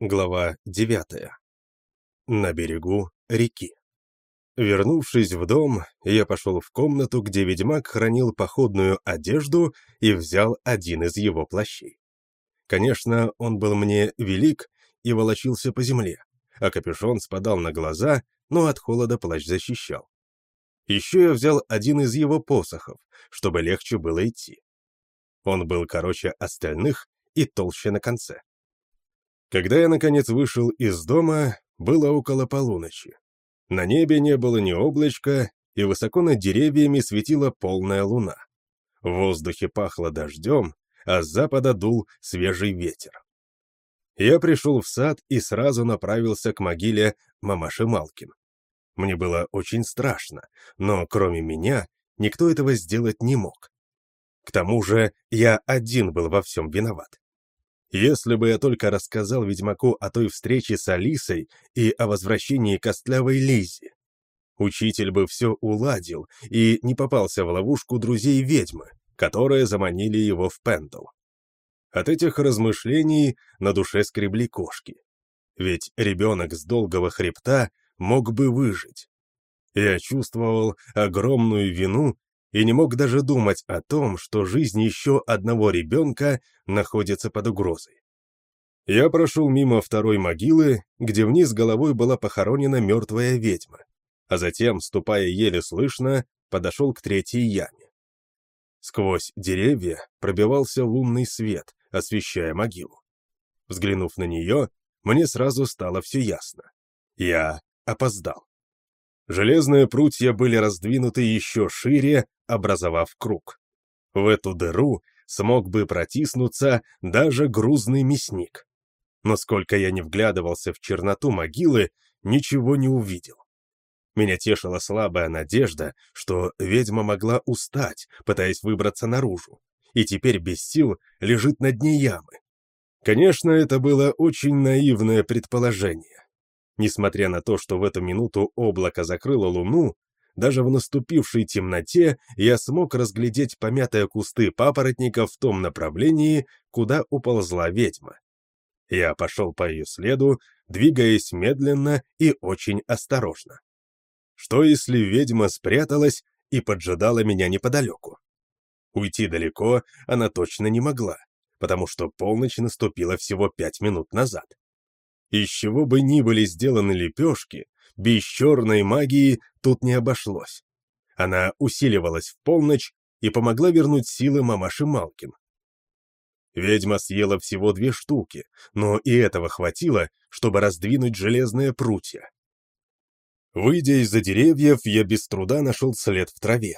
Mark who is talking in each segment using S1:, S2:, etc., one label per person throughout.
S1: Глава 9. На берегу реки. Вернувшись в дом, я пошел в комнату, где ведьмак хранил походную одежду и взял один из его плащей. Конечно, он был мне велик и волочился по земле, а капюшон спадал на глаза, но от холода плащ защищал. Еще я взял один из его посохов, чтобы легче было идти. Он был короче остальных и толще на конце. Когда я, наконец, вышел из дома, было около полуночи. На небе не было ни облачка, и высоко над деревьями светила полная луна. В воздухе пахло дождем, а с запада дул свежий ветер. Я пришел в сад и сразу направился к могиле мамаши Малкин. Мне было очень страшно, но кроме меня никто этого сделать не мог. К тому же я один был во всем виноват. Если бы я только рассказал ведьмаку о той встрече с Алисой и о возвращении костлявой Лизи. Учитель бы все уладил и не попался в ловушку друзей ведьмы, которые заманили его в Пендл. От этих размышлений на душе скребли кошки. Ведь ребенок с долгого хребта мог бы выжить. Я чувствовал огромную вину и не мог даже думать о том, что жизнь еще одного ребенка находится под угрозой. Я прошел мимо второй могилы, где вниз головой была похоронена мертвая ведьма, а затем, ступая еле слышно, подошел к третьей яме. Сквозь деревья пробивался лунный свет, освещая могилу. Взглянув на нее, мне сразу стало все ясно. Я опоздал. Железные прутья были раздвинуты еще шире, образовав круг. В эту дыру смог бы протиснуться даже грузный мясник. Но сколько я не вглядывался в черноту могилы, ничего не увидел. Меня тешила слабая надежда, что ведьма могла устать, пытаясь выбраться наружу, и теперь без сил лежит на дне ямы. Конечно, это было очень наивное предположение. Несмотря на то, что в эту минуту облако закрыло луну, даже в наступившей темноте я смог разглядеть помятые кусты папоротника в том направлении, куда уползла ведьма. Я пошел по ее следу, двигаясь медленно и очень осторожно. Что если ведьма спряталась и поджидала меня неподалеку? Уйти далеко она точно не могла, потому что полночь наступила всего пять минут назад. Из чего бы ни были сделаны лепешки, без черной магии тут не обошлось. Она усиливалась в полночь и помогла вернуть силы мамаши Малкин. Ведьма съела всего две штуки, но и этого хватило, чтобы раздвинуть железные прутья. Выйдя из-за деревьев, я без труда нашел след в траве.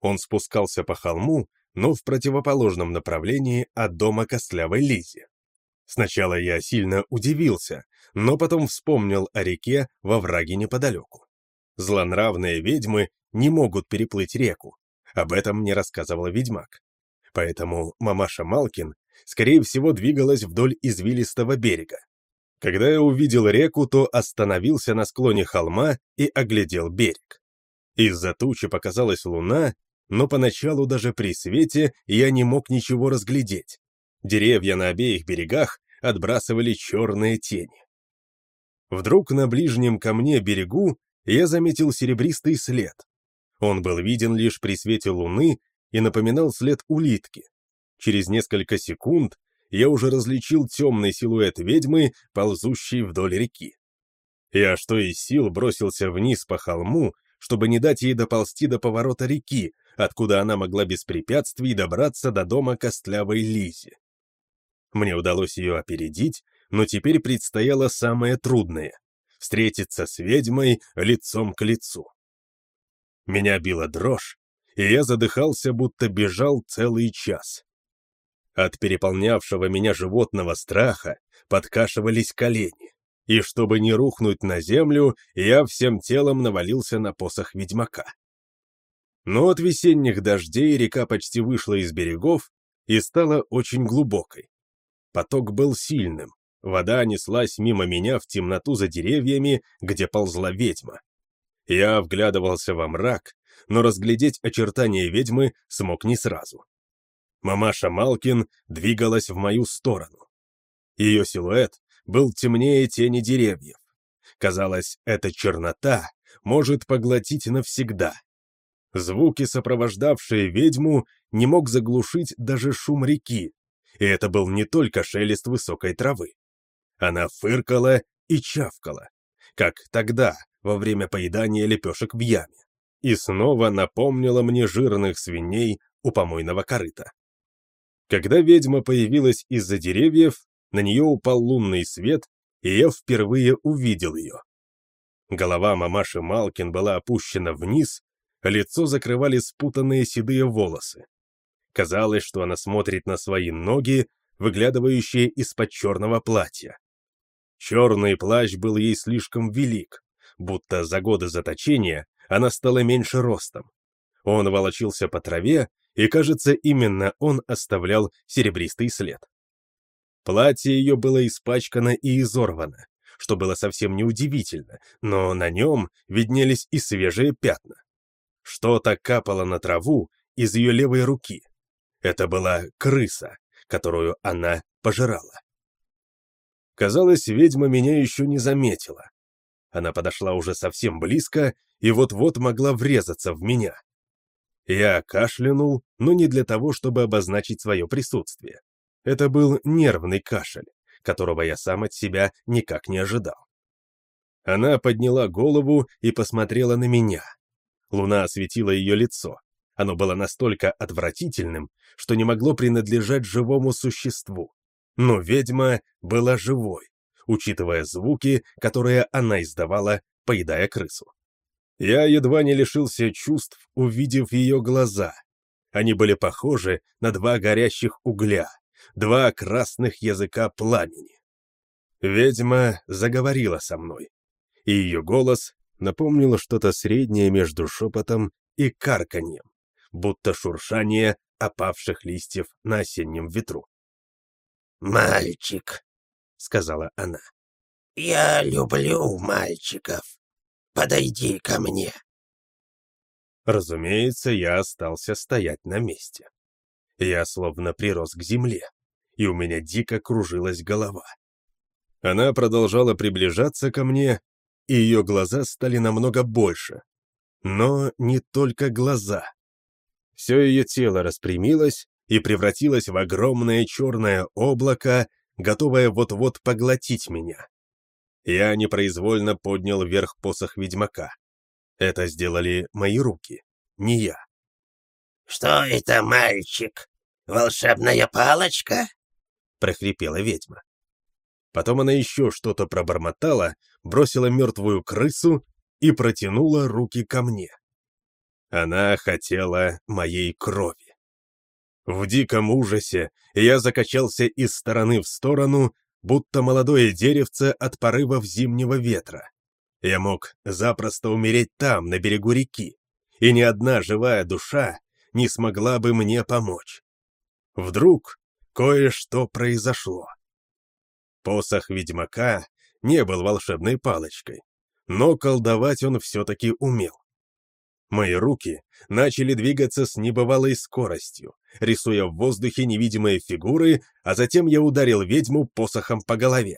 S1: Он спускался по холму, но в противоположном направлении от дома костлявой Лизи. Сначала я сильно удивился, но потом вспомнил о реке во враге неподалеку. Злонравные ведьмы не могут переплыть реку. Об этом мне рассказывала ведьмак. Поэтому мамаша Малкин, скорее всего, двигалась вдоль извилистого берега. Когда я увидел реку, то остановился на склоне холма и оглядел берег. Из-за тучи показалась луна, но поначалу даже при свете я не мог ничего разглядеть. Деревья на обеих берегах отбрасывали черные тени. Вдруг на ближнем ко мне берегу я заметил серебристый след. Он был виден лишь при свете луны и напоминал след улитки. Через несколько секунд я уже различил темный силуэт ведьмы, ползущей вдоль реки. Я что из сил бросился вниз по холму, чтобы не дать ей доползти до поворота реки, откуда она могла без препятствий добраться до дома костлявой Лизи. Мне удалось ее опередить, но теперь предстояло самое трудное — встретиться с ведьмой лицом к лицу. Меня била дрожь, и я задыхался, будто бежал целый час. От переполнявшего меня животного страха подкашивались колени, и чтобы не рухнуть на землю, я всем телом навалился на посох ведьмака. Но от весенних дождей река почти вышла из берегов и стала очень глубокой. Поток был сильным, вода неслась мимо меня в темноту за деревьями, где ползла ведьма. Я вглядывался во мрак, но разглядеть очертания ведьмы смог не сразу. Мамаша Малкин двигалась в мою сторону. Ее силуэт был темнее тени деревьев. Казалось, эта чернота может поглотить навсегда. Звуки, сопровождавшие ведьму, не мог заглушить даже шум реки, и это был не только шелест высокой травы. Она фыркала и чавкала, как тогда, во время поедания лепешек в яме, и снова напомнила мне жирных свиней у помойного корыта. Когда ведьма появилась из-за деревьев, на нее упал лунный свет, и я впервые увидел ее. Голова мамаши Малкин была опущена вниз, лицо закрывали спутанные седые волосы. Казалось, что она смотрит на свои ноги, выглядывающие из-под черного платья. Черный плащ был ей слишком велик, будто за годы заточения она стала меньше ростом. Он волочился по траве, и, кажется, именно он оставлял серебристый след. Платье ее было испачкано и изорвано, что было совсем неудивительно, но на нем виднелись и свежие пятна. Что-то капало на траву из ее левой руки. Это была крыса, которую она пожирала. Казалось, ведьма меня еще не заметила. Она подошла уже совсем близко и вот-вот могла врезаться в меня. Я кашлянул, но не для того, чтобы обозначить свое присутствие. Это был нервный кашель, которого я сам от себя никак не ожидал. Она подняла голову и посмотрела на меня. Луна осветила ее лицо. Оно было настолько отвратительным, что не могло принадлежать живому существу. Но ведьма была живой, учитывая звуки, которые она издавала, поедая крысу. Я едва не лишился чувств, увидев ее глаза. Они были похожи на два горящих угля, два красных языка пламени. Ведьма заговорила со мной, и ее голос напомнил что-то среднее между шепотом и карканьем, будто шуршание опавших листьев на осеннем ветру.
S2: «Мальчик», — сказала она, — «я люблю мальчиков. Подойди ко мне».
S1: Разумеется, я остался стоять на месте. Я словно прирос к земле, и у меня дико кружилась голова. Она продолжала приближаться ко мне, и ее глаза стали намного больше. Но не только глаза. Все ее тело распрямилось, и превратилась в огромное черное облако, готовое вот-вот поглотить меня. Я непроизвольно поднял вверх посох ведьмака. Это сделали мои руки, не я.
S2: «Что это, мальчик? Волшебная палочка?» — прохрипела ведьма.
S1: Потом она еще что-то пробормотала, бросила мертвую крысу и протянула руки ко мне. Она хотела моей крови. В диком ужасе я закачался из стороны в сторону, будто молодое деревце от порывов зимнего ветра. Я мог запросто умереть там, на берегу реки, и ни одна живая душа не смогла бы мне помочь. Вдруг кое-что произошло. Посох ведьмака не был волшебной палочкой, но колдовать он все-таки умел. Мои руки начали двигаться с небывалой скоростью, рисуя в воздухе невидимые фигуры, а затем я ударил ведьму посохом по голове.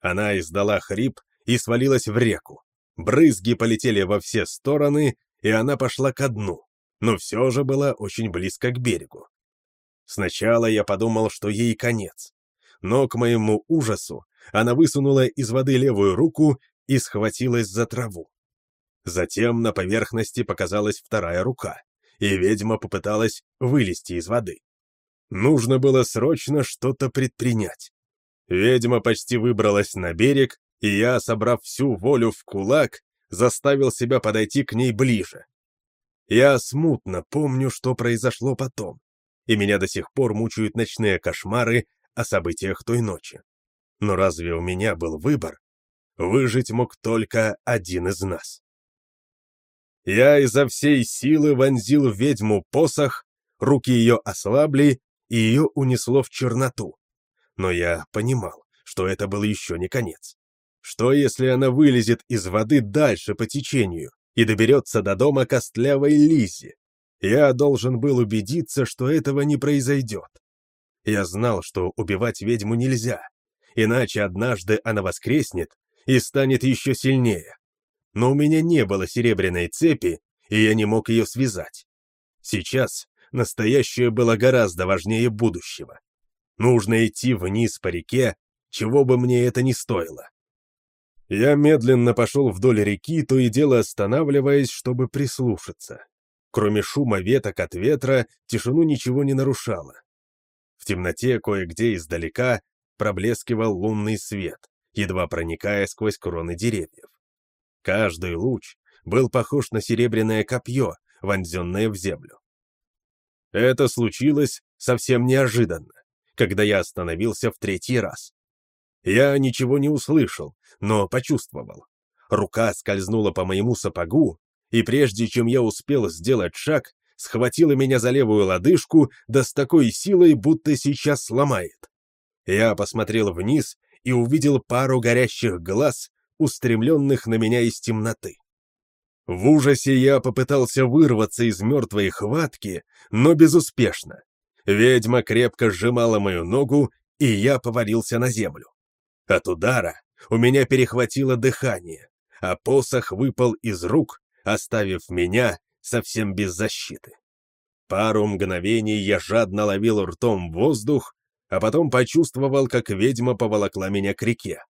S1: Она издала хрип и свалилась в реку. Брызги полетели во все стороны, и она пошла ко дну, но все же была очень близко к берегу. Сначала я подумал, что ей конец, но к моему ужасу она высунула из воды левую руку и схватилась за траву. Затем на поверхности показалась вторая рука, и ведьма попыталась вылезти из воды. Нужно было срочно что-то предпринять. Ведьма почти выбралась на берег, и я, собрав всю волю в кулак, заставил себя подойти к ней ближе. Я смутно помню, что произошло потом, и меня до сих пор мучают ночные кошмары о событиях той ночи. Но разве у меня был выбор? Выжить мог только один из нас. Я изо всей силы вонзил в ведьму посох, руки ее ослабли, и ее унесло в черноту. Но я понимал, что это был еще не конец. Что, если она вылезет из воды дальше по течению и доберется до дома костлявой Лизи? Я должен был убедиться, что этого не произойдет. Я знал, что убивать ведьму нельзя, иначе однажды она воскреснет и станет еще сильнее. Но у меня не было серебряной цепи, и я не мог ее связать. Сейчас настоящее было гораздо важнее будущего. Нужно идти вниз по реке, чего бы мне это ни стоило. Я медленно пошел вдоль реки, то и дело останавливаясь, чтобы прислушаться. Кроме шума веток от ветра, тишину ничего не нарушало. В темноте кое-где издалека проблескивал лунный свет, едва проникая сквозь кроны деревьев. Каждый луч был похож на серебряное копье, вонзенное в землю. Это случилось совсем неожиданно, когда я остановился в третий раз. Я ничего не услышал, но почувствовал. Рука скользнула по моему сапогу, и прежде чем я успел сделать шаг, схватила меня за левую лодыжку, да с такой силой, будто сейчас сломает. Я посмотрел вниз и увидел пару горящих глаз, устремленных на меня из темноты. В ужасе я попытался вырваться из мертвой хватки, но безуспешно. Ведьма крепко сжимала мою ногу, и я повалился на землю. От удара у меня перехватило дыхание, а посох выпал из рук, оставив меня совсем без защиты. Пару мгновений я жадно ловил ртом воздух, а потом почувствовал, как ведьма поволокла меня к реке.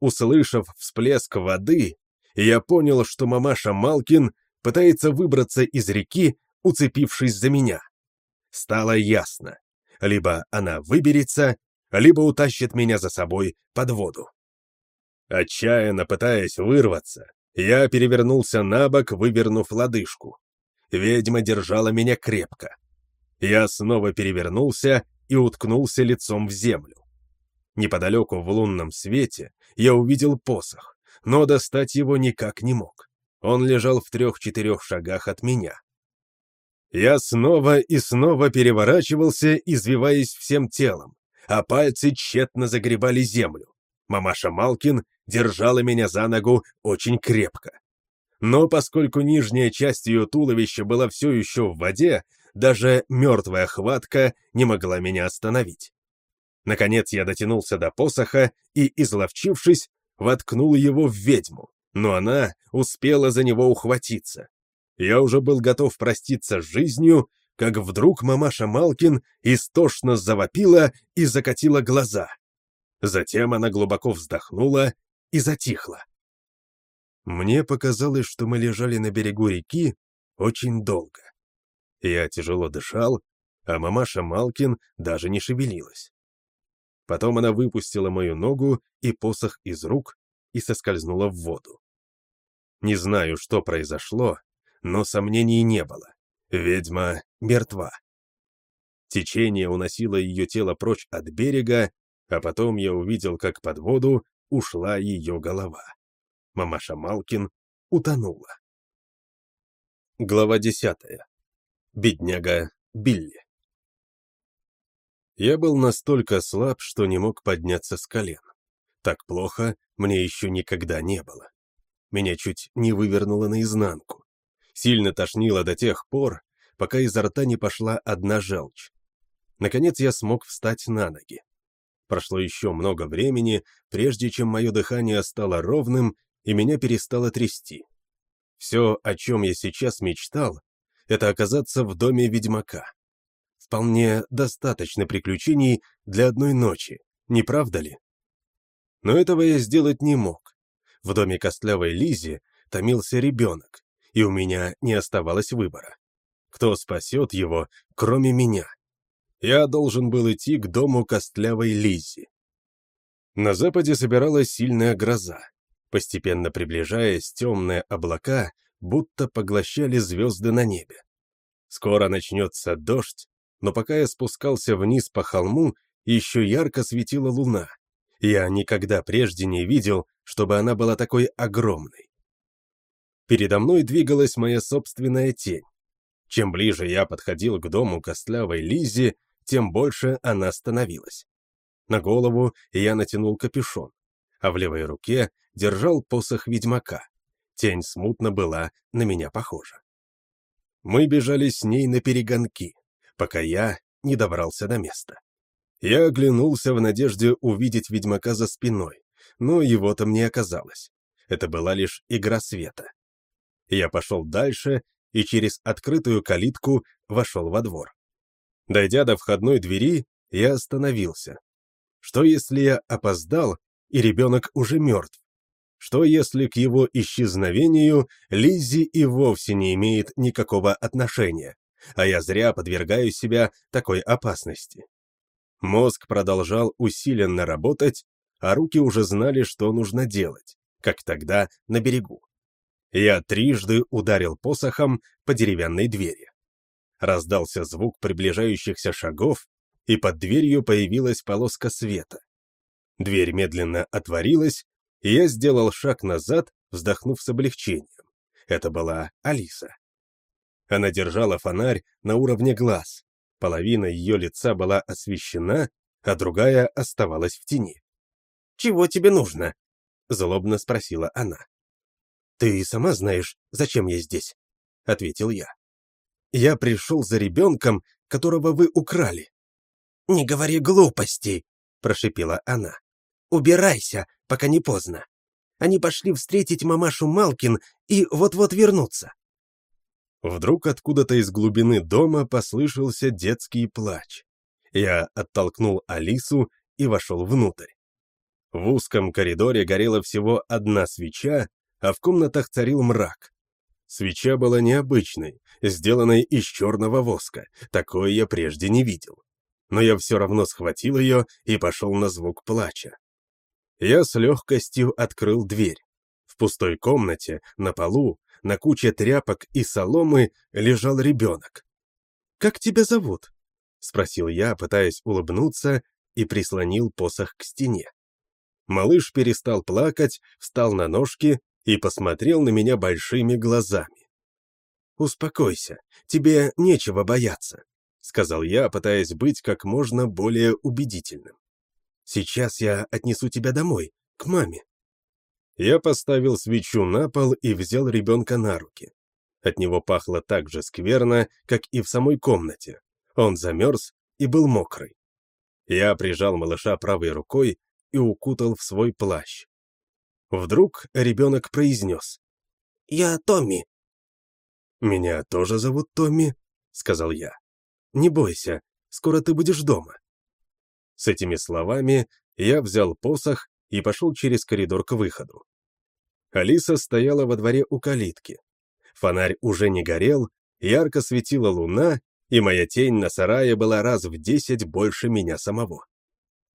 S1: Услышав всплеск воды, я понял, что мамаша Малкин пытается выбраться из реки, уцепившись за меня. Стало ясно. Либо она выберется, либо утащит меня за собой под воду. Отчаянно пытаясь вырваться, я перевернулся на бок, вывернув лодыжку. Ведьма держала меня крепко. Я снова перевернулся и уткнулся лицом в землю. Неподалеку в лунном свете я увидел посох но достать его никак не мог. Он лежал в трех-четырех шагах от меня. Я снова и снова переворачивался, извиваясь всем телом, а пальцы тщетно загребали землю. Мамаша Малкин держала меня за ногу очень крепко. Но поскольку нижняя часть ее туловища была все еще в воде, даже мертвая хватка не могла меня остановить. Наконец я дотянулся до посоха и, изловчившись, воткнул его в ведьму, но она успела за него ухватиться. Я уже был готов проститься с жизнью, как вдруг мамаша Малкин истошно завопила и закатила глаза. Затем она глубоко вздохнула и затихла. Мне показалось, что мы лежали на берегу реки очень долго. Я тяжело дышал, а мамаша Малкин даже не шевелилась. Потом она выпустила мою ногу и посох из рук и соскользнула в воду. Не знаю, что произошло, но сомнений не было. Ведьма мертва. Течение уносило ее тело прочь от берега, а потом я увидел, как под воду ушла ее голова. Мамаша Малкин утонула. Глава десятая. Бедняга Билли. Я был настолько слаб, что не мог подняться с колен. Так плохо мне еще никогда не было. Меня чуть не вывернуло наизнанку. Сильно тошнило до тех пор, пока изо рта не пошла одна желчь. Наконец я смог встать на ноги. Прошло еще много времени, прежде чем мое дыхание стало ровным и меня перестало трясти. Все, о чем я сейчас мечтал, это оказаться в доме ведьмака. Вполне достаточно приключений для одной ночи, не правда ли? Но этого я сделать не мог. В доме костлявой Лизи томился ребенок, и у меня не оставалось выбора. Кто спасет его, кроме меня? Я должен был идти к дому костлявой Лизи. На западе собиралась сильная гроза. Постепенно приближаясь, темные облака будто поглощали звезды на небе. Скоро начнется дождь, но пока я спускался вниз по холму, еще ярко светила луна. Я никогда прежде не видел, чтобы она была такой огромной. Передо мной двигалась моя собственная тень. Чем ближе я подходил к дому костлявой Лизи, тем больше она становилась. На голову я натянул капюшон, а в левой руке держал посох ведьмака. Тень смутно была на меня похожа. Мы бежали с ней на перегонки, пока я не добрался до места. Я оглянулся в надежде увидеть ведьмака за спиной, но его там не оказалось. Это была лишь игра света. Я пошел дальше и через открытую калитку вошел во двор. Дойдя до входной двери, я остановился. Что если я опоздал, и ребенок уже мертв? Что если к его исчезновению Лиззи и вовсе не имеет никакого отношения, а я зря подвергаю себя такой опасности? Мозг продолжал усиленно работать, а руки уже знали, что нужно делать, как тогда на берегу. Я трижды ударил посохом по деревянной двери. Раздался звук приближающихся шагов, и под дверью появилась полоска света. Дверь медленно отворилась, и я сделал шаг назад, вздохнув с облегчением. Это была Алиса. Она держала фонарь на уровне глаз. Половина ее лица была освещена, а другая оставалась в тени. «Чего тебе нужно?» — злобно спросила она. «Ты сама знаешь, зачем я здесь?» — ответил я. «Я пришел за ребенком, которого вы украли». «Не говори глупостей!» — прошипела она. «Убирайся, пока не поздно. Они пошли встретить мамашу Малкин и вот-вот вернутся». Вдруг откуда-то из глубины дома послышался детский плач. Я оттолкнул Алису и вошел внутрь. В узком коридоре горела всего одна свеча, а в комнатах царил мрак. Свеча была необычной, сделанной из черного воска, такое я прежде не видел. Но я все равно схватил ее и пошел на звук плача. Я с легкостью открыл дверь. В пустой комнате, на полу, на куче тряпок и соломы лежал ребенок. «Как тебя зовут?» — спросил я, пытаясь улыбнуться, и прислонил посох к стене. Малыш перестал плакать, встал на ножки и посмотрел на меня большими глазами. «Успокойся, тебе нечего бояться», — сказал я, пытаясь быть как можно более убедительным. «Сейчас я отнесу тебя домой, к маме». Я поставил свечу на пол и взял ребенка на руки. От него пахло так же скверно, как и в самой комнате. Он замерз и был мокрый. Я прижал малыша правой рукой и укутал в свой плащ. Вдруг ребенок произнес. «Я Томми». «Меня тоже зовут Томми», — сказал я. «Не бойся, скоро ты будешь дома». С этими словами я взял посох и пошел через коридор к выходу. Алиса стояла во дворе у калитки. Фонарь уже не горел, ярко светила луна, и моя тень на сарае была раз в десять больше меня самого.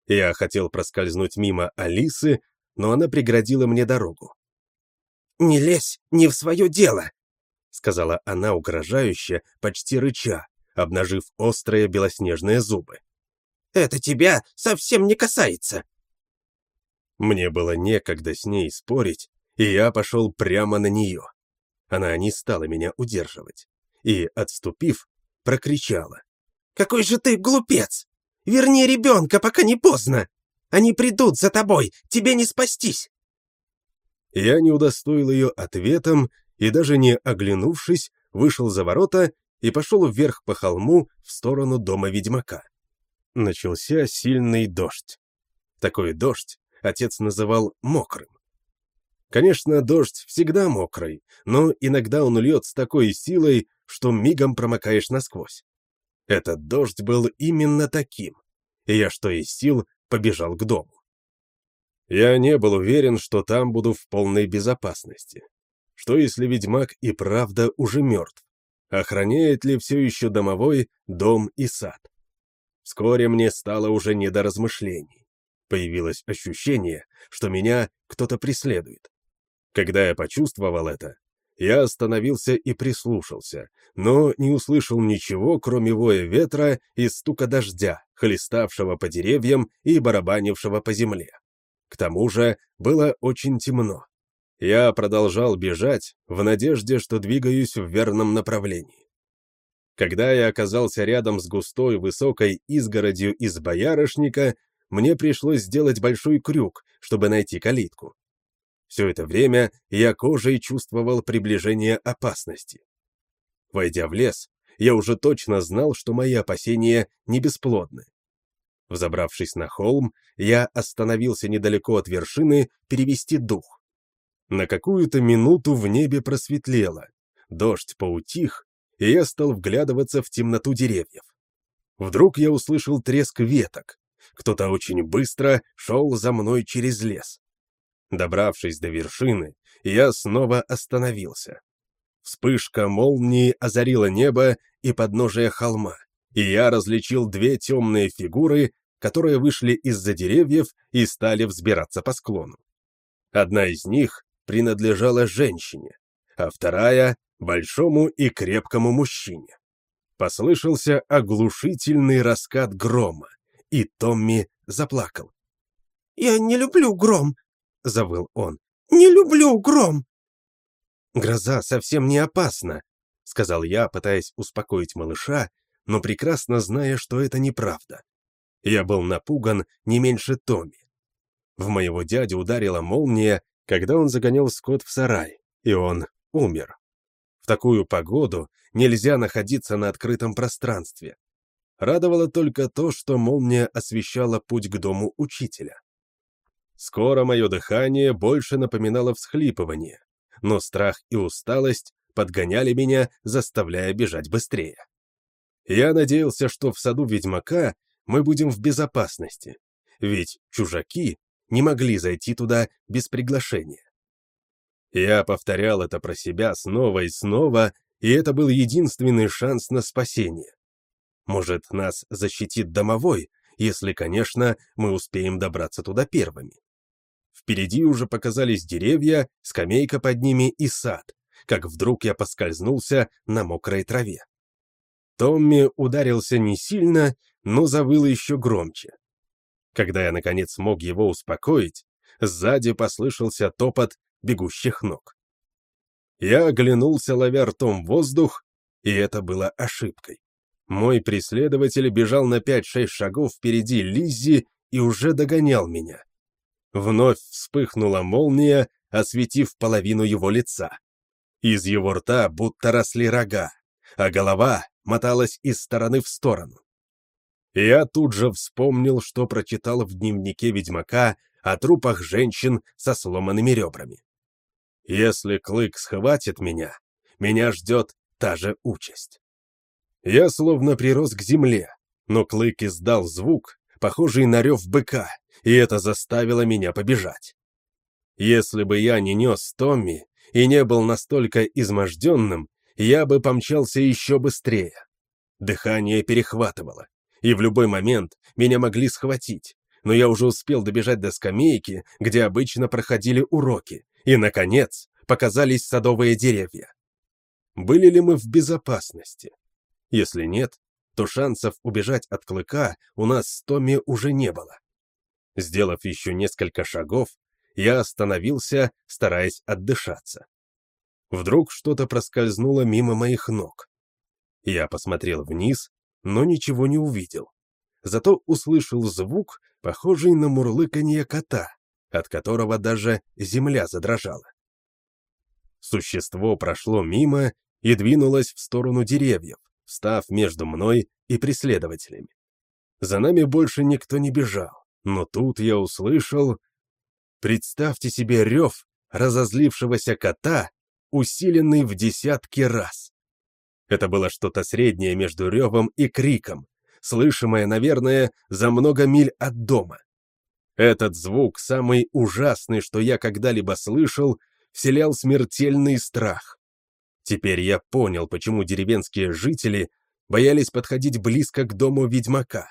S1: Я хотел проскользнуть мимо Алисы, но она преградила мне дорогу. «Не лезь не в свое дело!» — сказала она угрожающе, почти рыча, обнажив острые белоснежные зубы. «Это тебя совсем не касается!» Мне было некогда с ней спорить, и я пошел прямо на нее. Она не стала меня удерживать и, отступив, прокричала. «Какой же ты глупец! Верни ребенка, пока не поздно!» Они придут за тобой! Тебе не спастись!» Я не удостоил ее ответом и, даже не оглянувшись, вышел за ворота и пошел вверх по холму в сторону дома ведьмака. Начался сильный дождь. Такой дождь отец называл мокрым. Конечно, дождь всегда мокрый, но иногда он льет с такой силой, что мигом промокаешь насквозь. Этот дождь был именно таким, и я что из сил побежал к дому. Я не был уверен, что там буду в полной безопасности. Что если ведьмак и правда уже мертв? Охраняет ли все еще домовой дом и сад? Вскоре мне стало уже не до размышлений. Появилось ощущение, что меня кто-то преследует. Когда я почувствовал это, я остановился и прислушался, но не услышал ничего, кроме воя ветра и стука дождя, хлеставшего по деревьям и барабанившего по земле. К тому же было очень темно. Я продолжал бежать в надежде, что двигаюсь в верном направлении. Когда я оказался рядом с густой высокой изгородью из боярышника, мне пришлось сделать большой крюк, чтобы найти калитку. Все это время я кожей чувствовал приближение опасности. Войдя в лес, я уже точно знал, что мои опасения не бесплодны. Взобравшись на холм, я остановился недалеко от вершины перевести дух. На какую-то минуту в небе просветлело, дождь поутих, и я стал вглядываться в темноту деревьев. Вдруг я услышал треск веток. Кто-то очень быстро шел за мной через лес. Добравшись до вершины, я снова остановился. Вспышка молнии озарила небо и подножие холма, и я различил две темные фигуры, которые вышли из-за деревьев и стали взбираться по склону. Одна из них принадлежала женщине, а вторая — большому и крепкому мужчине. Послышался оглушительный раскат грома, и Томми заплакал.
S2: «Я не люблю гром», —
S1: завыл он.
S2: «Не люблю гром».
S1: «Гроза совсем не опасна», — сказал я, пытаясь успокоить малыша, но прекрасно зная, что это неправда. Я был напуган не меньше Томми. В моего дядю ударила молния, когда он загонял скот в сарай, и он умер. В такую погоду нельзя находиться на открытом пространстве. Радовало только то, что молния освещала путь к дому учителя. Скоро мое дыхание больше напоминало всхлипывание, но страх и усталость подгоняли меня, заставляя бежать быстрее. Я надеялся, что в саду ведьмака мы будем в безопасности, ведь чужаки не могли зайти туда без приглашения. Я повторял это про себя снова и снова, и это был единственный шанс на спасение. Может, нас защитит домовой, если, конечно, мы успеем добраться туда первыми. Впереди уже показались деревья, скамейка под ними и сад, как вдруг я поскользнулся на мокрой траве. Томми ударился не сильно, но завыл еще громче. Когда я, наконец, смог его успокоить, сзади послышался топот бегущих ног. Я оглянулся, ловя ртом воздух, и это было ошибкой. Мой преследователь бежал на 5-6 шагов впереди Лиззи и уже догонял меня. Вновь вспыхнула молния, осветив половину его лица. Из его рта будто росли рога, а голова моталась из стороны в сторону. Я тут же вспомнил, что прочитал в дневнике ведьмака о трупах женщин со сломанными ребрами. Если Клык схватит меня, меня ждет та же участь. Я словно прирос к земле, но Клык издал звук, похожий на рев быка, и это заставило меня побежать. Если бы я не нес Томми и не был настолько изможденным, я бы помчался еще быстрее. Дыхание перехватывало, и в любой момент меня могли схватить, но я уже успел добежать до скамейки, где обычно проходили уроки, и, наконец, показались садовые деревья. Были ли мы в безопасности? Если нет, то шансов убежать от клыка у нас с Томми уже не было. Сделав еще несколько шагов, я остановился, стараясь отдышаться. Вдруг что-то проскользнуло мимо моих ног. Я посмотрел вниз, но ничего не увидел. Зато услышал звук, похожий на мурлыканье кота, от которого даже земля задрожала. Существо прошло мимо и двинулось в сторону деревьев, встав между мной и преследователями. За нами больше никто не бежал, но тут я услышал... Представьте себе рев разозлившегося кота, усиленный в десятки раз. Это было что-то среднее между ревом и криком, слышимое, наверное, за много миль от дома. Этот звук, самый ужасный, что я когда-либо слышал, вселял смертельный страх. Теперь я понял, почему деревенские жители боялись подходить близко к дому ведьмака.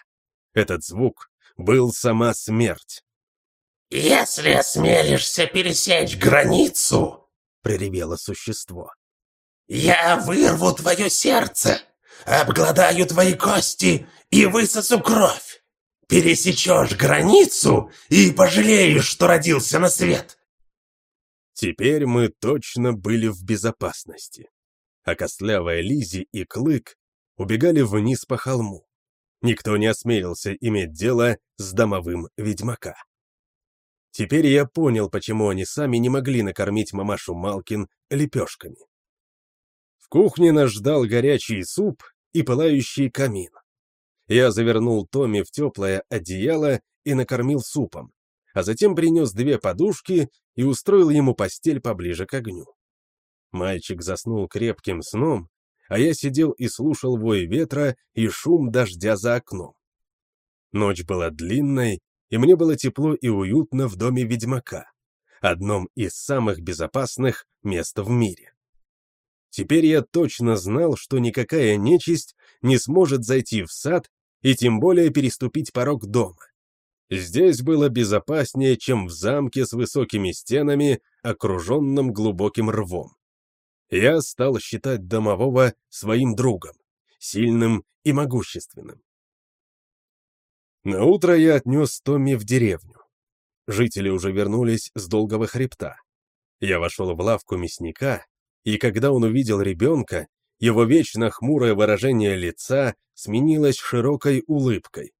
S1: Этот звук был сама смерть.
S2: «Если осмелишься пересечь границу», —
S1: проревело существо, —
S2: «я вырву твое сердце, обгладаю твои кости и высосу кровь. Пересечешь границу и пожалеешь, что родился на свет.
S1: Теперь мы точно были в безопасности. А костлявая Лизи и Клык убегали вниз по холму. Никто не осмелился иметь дело с домовым ведьмака. Теперь я понял, почему они сами не могли накормить мамашу Малкин лепешками. В кухне нас ждал горячий суп и пылающий камин. Я завернул Томми в теплое одеяло и накормил супом, а затем принес две подушки и устроил ему постель поближе к огню. Мальчик заснул крепким сном, а я сидел и слушал вой ветра и шум дождя за окном. Ночь была длинной, и мне было тепло и уютно в доме ведьмака, одном из самых безопасных мест в мире. Теперь я точно знал, что никакая нечисть не сможет зайти в сад и тем более переступить порог дома. Здесь было безопаснее, чем в замке с высокими стенами, окруженном глубоким рвом. Я стал считать домового своим другом, сильным и могущественным. На утро я отнес Томми в деревню. Жители уже вернулись с долгого хребта. Я вошел в лавку мясника, и когда он увидел ребенка, его вечно хмурое выражение лица сменилось широкой улыбкой.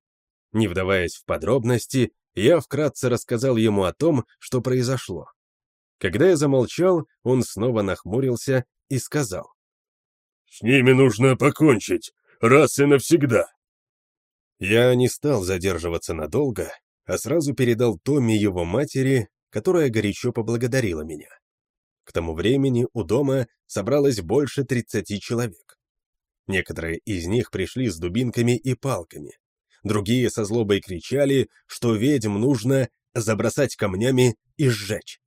S1: Не вдаваясь в подробности, я вкратце рассказал ему о том, что произошло. Когда я замолчал, он снова нахмурился и сказал.
S2: «С ними нужно покончить, раз и навсегда.
S1: Я не стал задерживаться надолго, а сразу передал Томми его матери, которая горячо поблагодарила меня. К тому времени у дома собралось больше 30 человек. Некоторые из них пришли с дубинками и палками. Другие со злобой кричали, что ведьм нужно забросать камнями и сжечь.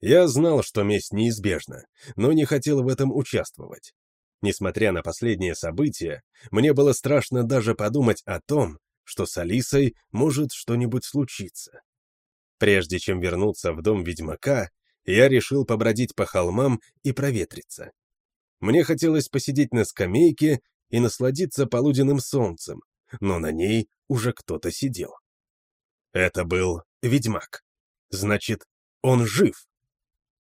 S1: Я знал, что месть неизбежна, но не хотел в этом участвовать. Несмотря на последние события, мне было страшно даже подумать о том, что с Алисой может что-нибудь случиться. Прежде чем вернуться в дом ведьмака, я решил побродить по холмам и проветриться. Мне хотелось посидеть на скамейке и насладиться полуденным солнцем, но на ней уже кто-то сидел. Это был ведьмак. Значит, он жив.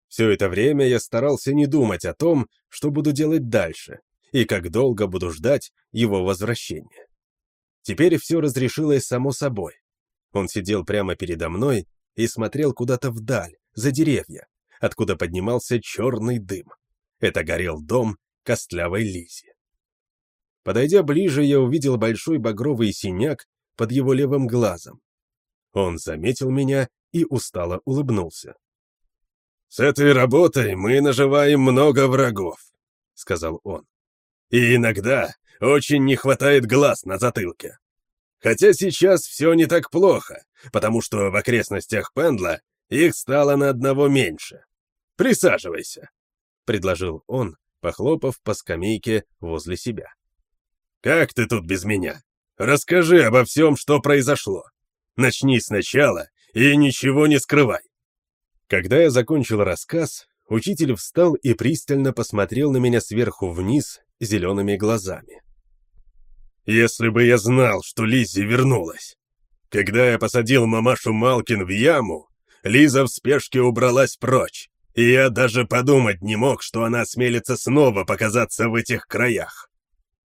S1: Все это время я старался не думать о том, что буду делать дальше, и как долго буду ждать его возвращения. Теперь все разрешилось само собой. Он сидел прямо передо мной и смотрел куда-то вдаль, за деревья, откуда поднимался черный дым. Это горел дом костлявой Лизи. Подойдя ближе, я увидел большой багровый синяк под его левым глазом. Он заметил меня и устало улыбнулся.
S2: «С этой работой мы наживаем много врагов», — сказал он. «И иногда очень не хватает глаз на затылке. Хотя сейчас все не так плохо, потому что в окрестностях Пендла их стало на одного меньше. Присаживайся», — предложил он, похлопав по скамейке возле себя. «Как ты тут без меня? Расскажи обо всем, что произошло. Начни сначала и ничего не скрывай».
S1: Когда я закончил рассказ, учитель встал и пристально посмотрел на меня сверху вниз зелеными глазами.
S2: «Если бы я знал, что Лиззи вернулась. Когда я посадил мамашу Малкин в яму, Лиза в спешке убралась прочь, и я даже подумать не мог, что она осмелится снова показаться в этих краях.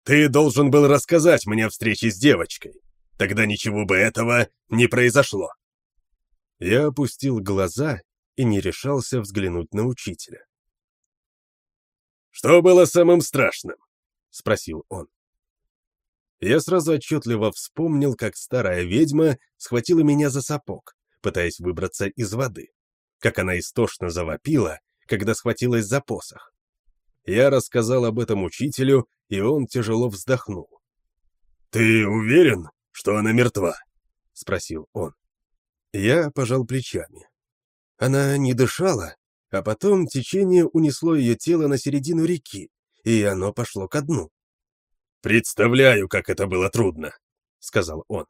S2: Ты должен был рассказать мне о встрече с девочкой. Тогда ничего бы этого не произошло».
S1: Я опустил глаза и не решался взглянуть на учителя.
S2: «Что было самым страшным?» — спросил он.
S1: Я сразу отчетливо вспомнил, как старая ведьма схватила меня за сапог, пытаясь выбраться из воды, как она истошно завопила, когда схватилась за посох. Я рассказал об этом учителю, и он тяжело вздохнул.
S2: «Ты уверен, что она мертва?» — спросил он.
S1: Я пожал плечами. Она не дышала, а потом течение унесло ее тело на середину реки, и оно пошло ко дну.
S2: «Представляю, как это было трудно», — сказал он.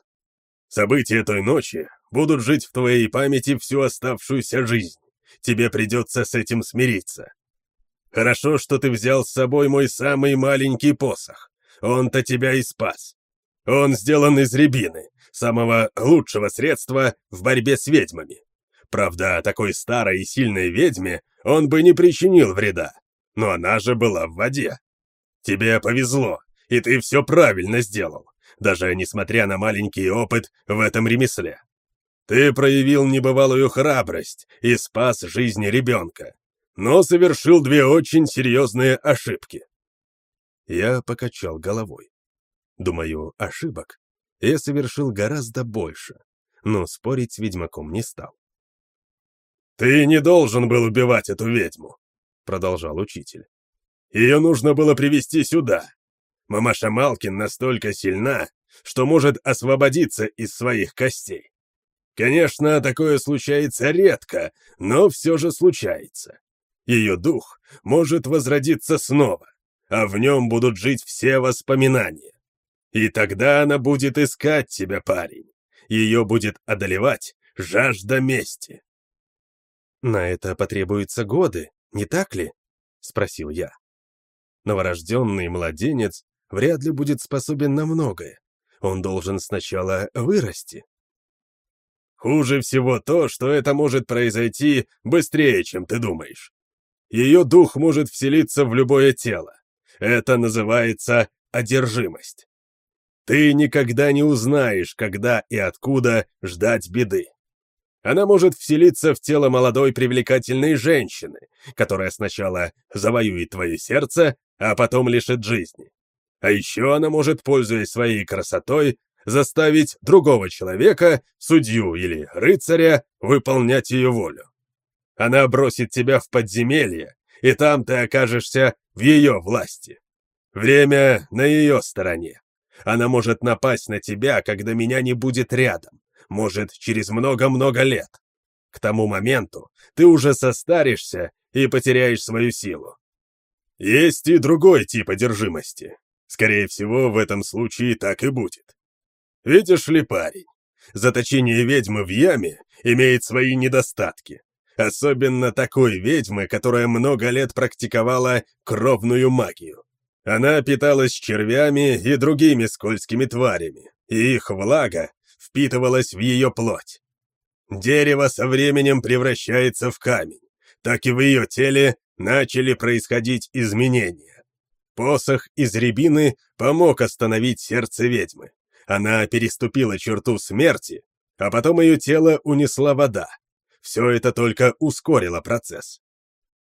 S2: «События той ночи будут жить в твоей памяти всю оставшуюся жизнь. Тебе придется с этим смириться. Хорошо, что ты взял с собой мой самый маленький посох. Он-то тебя и спас. Он сделан из рябины, самого лучшего средства в борьбе с ведьмами. Правда, такой старой и сильной ведьме он бы не причинил вреда, но она же была в воде. Тебе повезло, и ты все правильно сделал, даже несмотря на маленький опыт в этом ремесле. Ты проявил небывалую храбрость и спас жизнь ребенка, но совершил две очень серьезные ошибки.
S1: Я покачал головой.
S3: Думаю, ошибок я совершил гораздо больше, но спорить с ведьмаком не стал.
S1: «Ты не должен был убивать эту ведьму», — продолжал учитель. «Ее нужно было привести сюда. Мамаша Малкин настолько сильна, что может освободиться из своих костей. Конечно, такое случается редко, но все же случается. Ее дух может возродиться снова, а в нем будут жить все воспоминания. И тогда она будет искать тебя, парень. Ее будет одолевать жажда мести.
S3: «На это потребуются годы, не так ли?» — спросил я. Новорожденный младенец вряд ли будет способен на многое. Он должен сначала вырасти.
S1: Хуже всего то, что это может произойти быстрее, чем ты думаешь. Ее дух может вселиться в любое тело. Это называется одержимость. Ты никогда не узнаешь, когда и откуда ждать беды. Она может вселиться в тело молодой привлекательной женщины, которая сначала завоюет твое сердце, а потом лишит жизни. А еще она может, пользуясь своей красотой, заставить другого человека, судью или рыцаря, выполнять ее волю. Она бросит тебя в подземелье, и там ты окажешься в ее власти. Время на ее стороне. Она может напасть на тебя, когда меня не будет рядом может, через много-много лет. К тому моменту ты уже состаришься и потеряешь свою силу. Есть и другой тип одержимости. Скорее всего, в этом случае так и будет. Видишь ли, парень, заточение ведьмы в яме имеет свои недостатки. Особенно такой ведьмы, которая много лет практиковала кровную магию. Она питалась червями и другими скользкими тварями, и их влага впитывалась в ее плоть. Дерево со временем превращается в камень, так и в ее теле начали происходить изменения. Посох из рябины помог остановить сердце ведьмы. Она переступила черту смерти, а потом ее тело унесла вода. Все это только ускорило процесс.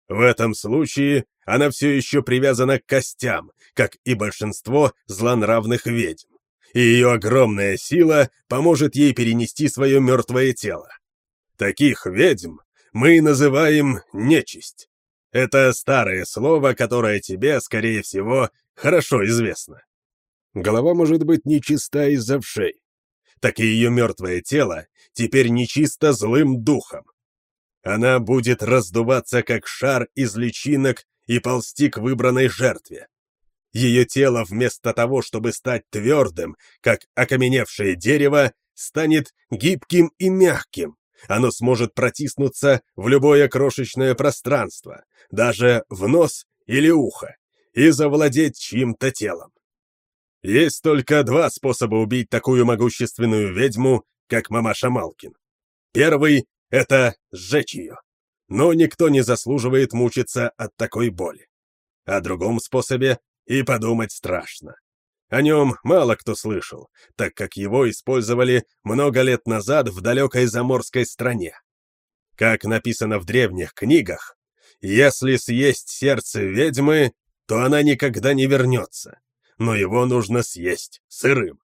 S1: В этом случае она все еще привязана к костям, как и большинство злонравных ведьм и ее огромная сила поможет ей перенести свое мертвое тело. Таких ведьм мы называем нечисть. Это старое слово, которое тебе, скорее всего, хорошо известно. Голова может быть нечиста из-за вшей. Так и ее мертвое тело теперь нечисто злым духом. Она будет раздуваться, как шар из личинок, и ползти к выбранной жертве. Ее тело вместо того, чтобы стать твердым, как окаменевшее дерево, станет гибким и мягким. Оно сможет протиснуться в любое крошечное пространство, даже в нос или ухо, и завладеть чьим-то телом. Есть только два способа убить такую могущественную ведьму, как мамаша Малкин. Первый — это сжечь ее. Но никто не заслуживает мучиться от такой боли. О другом способе и подумать страшно. О нем мало кто слышал, так как его использовали много лет назад в далекой заморской стране. Как написано в древних книгах, если съесть сердце ведьмы, то она никогда не вернется, но его нужно съесть сырым.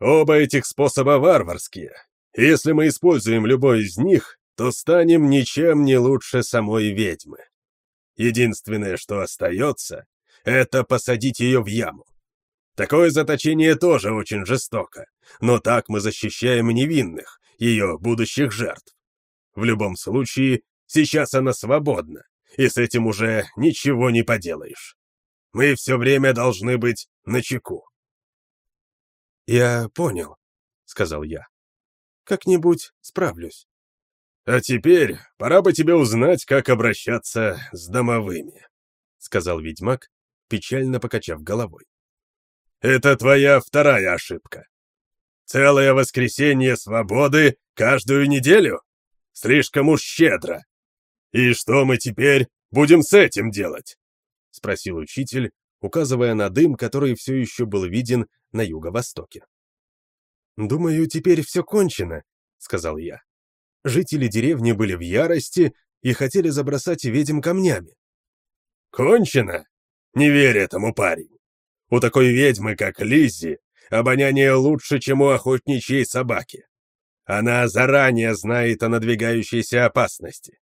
S1: Оба этих способа варварские. Если мы используем любой из них, то станем ничем не лучше самой ведьмы. Единственное, что остается, это посадить ее в яму. Такое заточение тоже очень жестоко, но так мы защищаем невинных, ее будущих жертв. В любом случае, сейчас она свободна, и с этим уже ничего не поделаешь. Мы все время должны быть начеку.
S3: «Я понял», — сказал я. «Как-нибудь справлюсь».
S1: «А теперь пора бы тебе узнать, как обращаться с домовыми», — сказал ведьмак, печально покачав головой. «Это твоя вторая ошибка. Целое воскресенье свободы каждую неделю? Слишком уж щедро. И что мы теперь будем с этим делать?» — спросил учитель, указывая на дым, который все еще был виден на юго-востоке.
S3: «Думаю, теперь все кончено», — сказал я. Жители деревни были в ярости и хотели забросать ведьм камнями.
S1: «Кончено? Не верь этому, парень. У такой ведьмы, как Лиззи, обоняние лучше, чем у охотничьей собаки. Она заранее знает о надвигающейся опасности.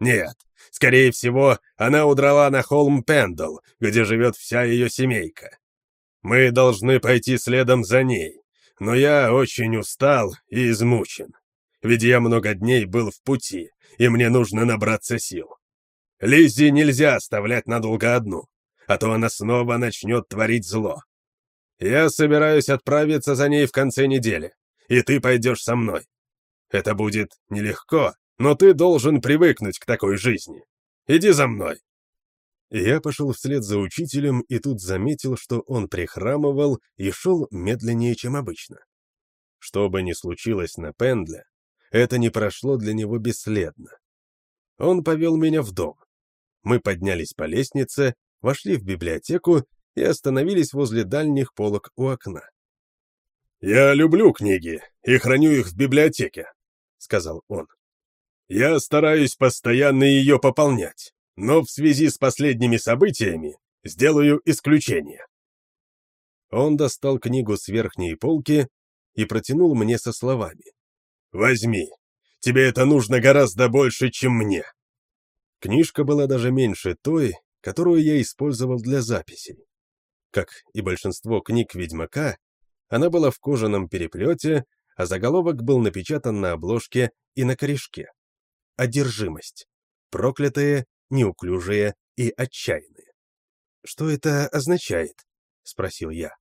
S1: Нет, скорее всего, она удрала на холм Пендл, где живет вся ее семейка. Мы должны пойти следом за ней, но я очень устал и измучен, ведь я много дней был в пути, и мне нужно набраться сил. Лиззи нельзя оставлять надолго одну, а то она снова начнет творить зло. Я собираюсь отправиться за ней в конце недели, и ты пойдешь со мной. Это будет нелегко, но ты должен привыкнуть к такой жизни. Иди за мной. Я пошел вслед за учителем и тут заметил, что он прихрамывал и шел медленнее, чем обычно. Что бы ни случилось на Пендле, это не прошло для него бесследно. Он повел меня в дом. Мы поднялись по лестнице, вошли в библиотеку и остановились возле дальних полок у окна. «Я люблю книги и храню их в библиотеке», — сказал он. «Я стараюсь постоянно ее пополнять, но в связи с последними событиями сделаю исключение». Он достал книгу с верхней полки и протянул мне со словами. «Возьми, тебе это нужно гораздо больше, чем мне». Книжка была даже меньше той, которую я использовал для записей. Как и большинство книг Ведьмака, она была в кожаном переплете, а заголовок был напечатан на обложке и на корешке. «Одержимость. Проклятые, неуклюжие и отчаянные». «Что это означает?» — спросил я.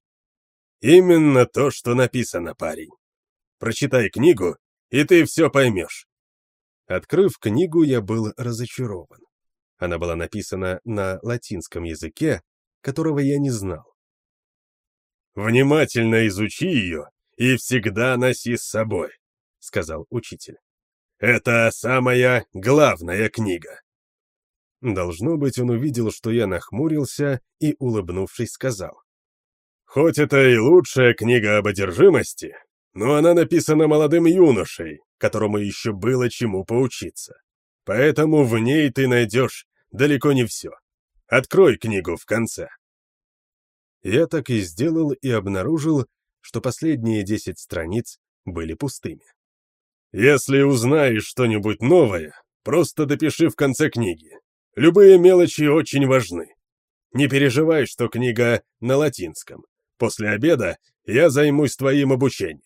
S1: «Именно то, что написано, парень. Прочитай книгу, и ты все поймешь». Открыв книгу, я был разочарован. Она была написана на латинском языке, которого я не знал. «Внимательно изучи ее и всегда носи с собой», — сказал учитель. «Это самая главная книга». Должно быть, он увидел, что я нахмурился и, улыбнувшись, сказал. «Хоть это и лучшая книга об одержимости, но она написана молодым юношей, которому еще было чему поучиться. Поэтому в ней ты найдешь далеко не все. Открой книгу в конце». Я так и сделал и обнаружил, что последние десять страниц были пустыми. «Если узнаешь что-нибудь новое, просто допиши в конце книги. Любые мелочи очень важны. Не переживай, что книга на латинском. После обеда я займусь твоим обучением».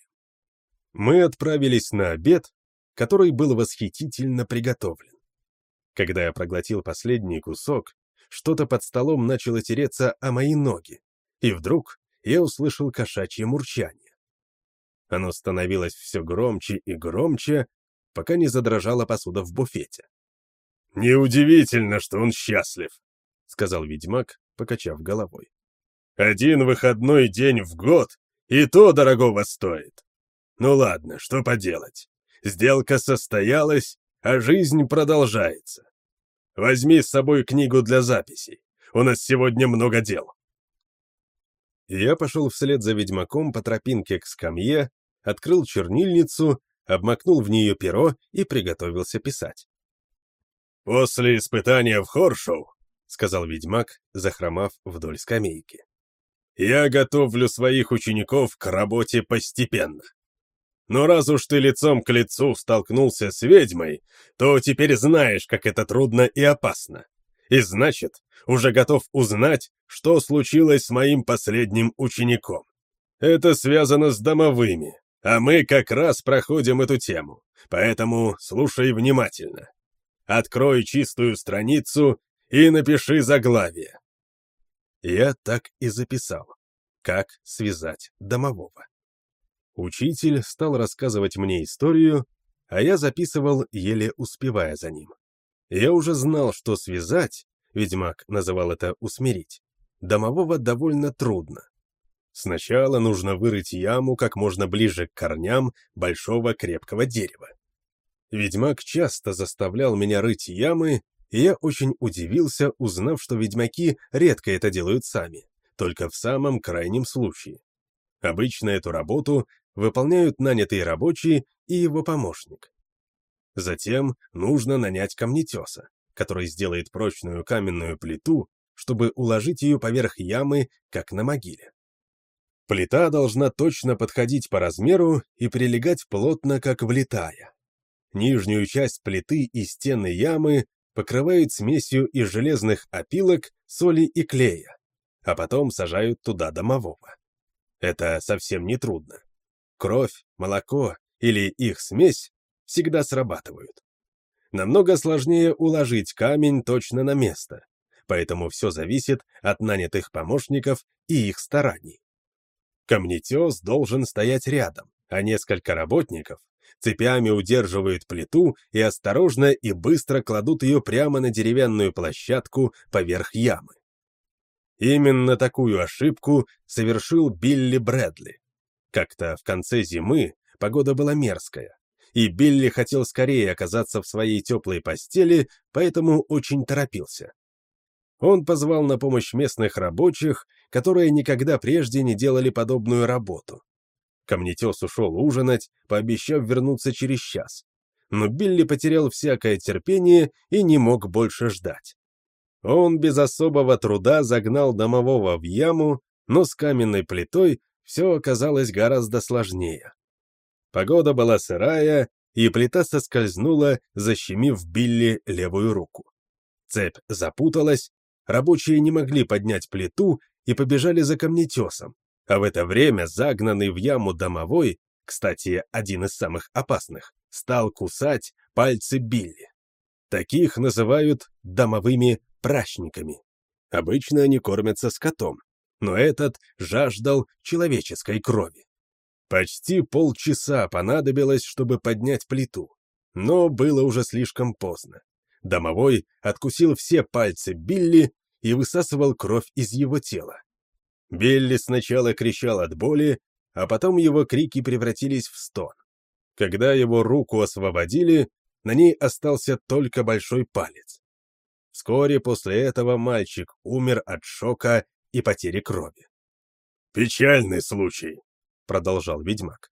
S1: Мы отправились на обед, который был восхитительно приготовлен. Когда я проглотил последний кусок, что-то под столом начало тереться о мои ноги, и вдруг я услышал кошачье мурчание. Оно становилось все громче и громче, пока не задрожала посуда в буфете. «Неудивительно, что он счастлив», — сказал ведьмак, покачав головой. «Один выходной день в год, и то дорогого стоит. Ну ладно, что поделать. Сделка состоялась, а жизнь продолжается. Возьми с собой книгу для записей. У нас сегодня много дел. Я пошел вслед за ведьмаком по тропинке к скамье, открыл чернильницу, обмакнул в нее перо и приготовился писать. «После испытания в Хоршоу», — сказал ведьмак, захромав вдоль скамейки, «я готовлю своих учеников к работе постепенно. Но раз уж ты лицом к лицу столкнулся с ведьмой, то теперь знаешь, как это трудно и опасно и значит, уже готов узнать, что случилось с моим последним учеником. Это связано с домовыми, а мы как раз проходим эту тему, поэтому слушай внимательно. Открой чистую страницу и напиши заглавие. Я так и записал, как связать домового. Учитель стал рассказывать мне историю, а я записывал, еле успевая за ним. Я уже знал, что связать, ведьмак называл это усмирить, домового довольно трудно. Сначала нужно вырыть яму как можно ближе к корням большого крепкого дерева. Ведьмак часто заставлял меня рыть ямы, и я очень удивился, узнав, что ведьмаки редко это делают сами, только в самом крайнем случае. Обычно эту работу выполняют нанятые рабочие и его помощник. Затем нужно нанять камнетеса, который сделает прочную каменную плиту, чтобы уложить ее поверх ямы, как на могиле. Плита должна точно подходить по размеру и прилегать плотно, как влитая. Нижнюю часть плиты и стены ямы покрывают смесью из железных опилок, соли и клея, а потом сажают туда домового. Это совсем не трудно. Кровь, молоко или их смесь всегда срабатывают. Намного сложнее уложить камень точно на место, поэтому все зависит от нанятых помощников и их стараний. Камнетес должен стоять рядом, а несколько работников цепями удерживают плиту и осторожно и быстро кладут ее прямо на деревянную площадку поверх ямы. Именно такую ошибку совершил Билли Брэдли. Как-то в конце зимы погода была мерзкая, и Билли хотел скорее оказаться в своей теплой постели, поэтому очень торопился. Он позвал на помощь местных рабочих, которые никогда прежде не делали подобную работу. Камнетес ушел ужинать, пообещав вернуться через час. Но Билли потерял всякое терпение и не мог больше ждать. Он без особого труда загнал домового в яму, но с каменной плитой все оказалось гораздо сложнее. Погода была сырая, и плита соскользнула, защемив Билли левую руку. Цепь запуталась, рабочие не могли поднять плиту и побежали за камнетесом, а в это время загнанный в яму домовой, кстати, один из самых опасных, стал кусать пальцы Билли. Таких называют домовыми пращниками. Обычно они кормятся скотом, но этот жаждал человеческой крови. Почти полчаса понадобилось, чтобы поднять плиту, но было уже слишком поздно. Домовой откусил все пальцы Билли и высасывал кровь из его тела. Билли сначала кричал от боли, а потом его крики превратились в стон. Когда его руку освободили, на ней остался только большой палец. Вскоре после этого мальчик умер от шока и потери крови.
S4: «Печальный случай», — продолжал ведьмак.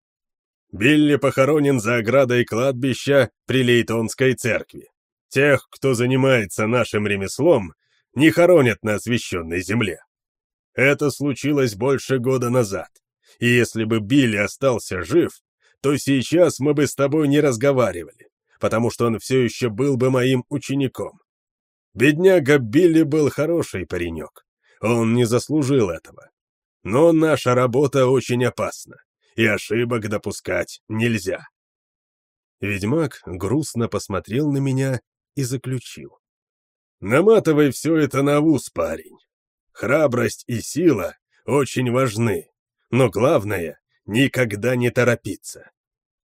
S1: «Билли похоронен за оградой кладбища при Лейтонской церкви. Тех, кто занимается нашим ремеслом, не хоронят на освященной земле. Это случилось больше года назад, и если бы Билли остался жив, то сейчас мы бы с тобой не разговаривали, потому что он все еще был бы моим учеником. Бедняга Билли был хороший паренек, он не заслужил этого. Но наша работа очень опасна, и ошибок допускать нельзя. Ведьмак грустно посмотрел на меня и заключил. Наматывай все это на ус, парень. Храбрость и сила очень важны, но главное — никогда не торопиться.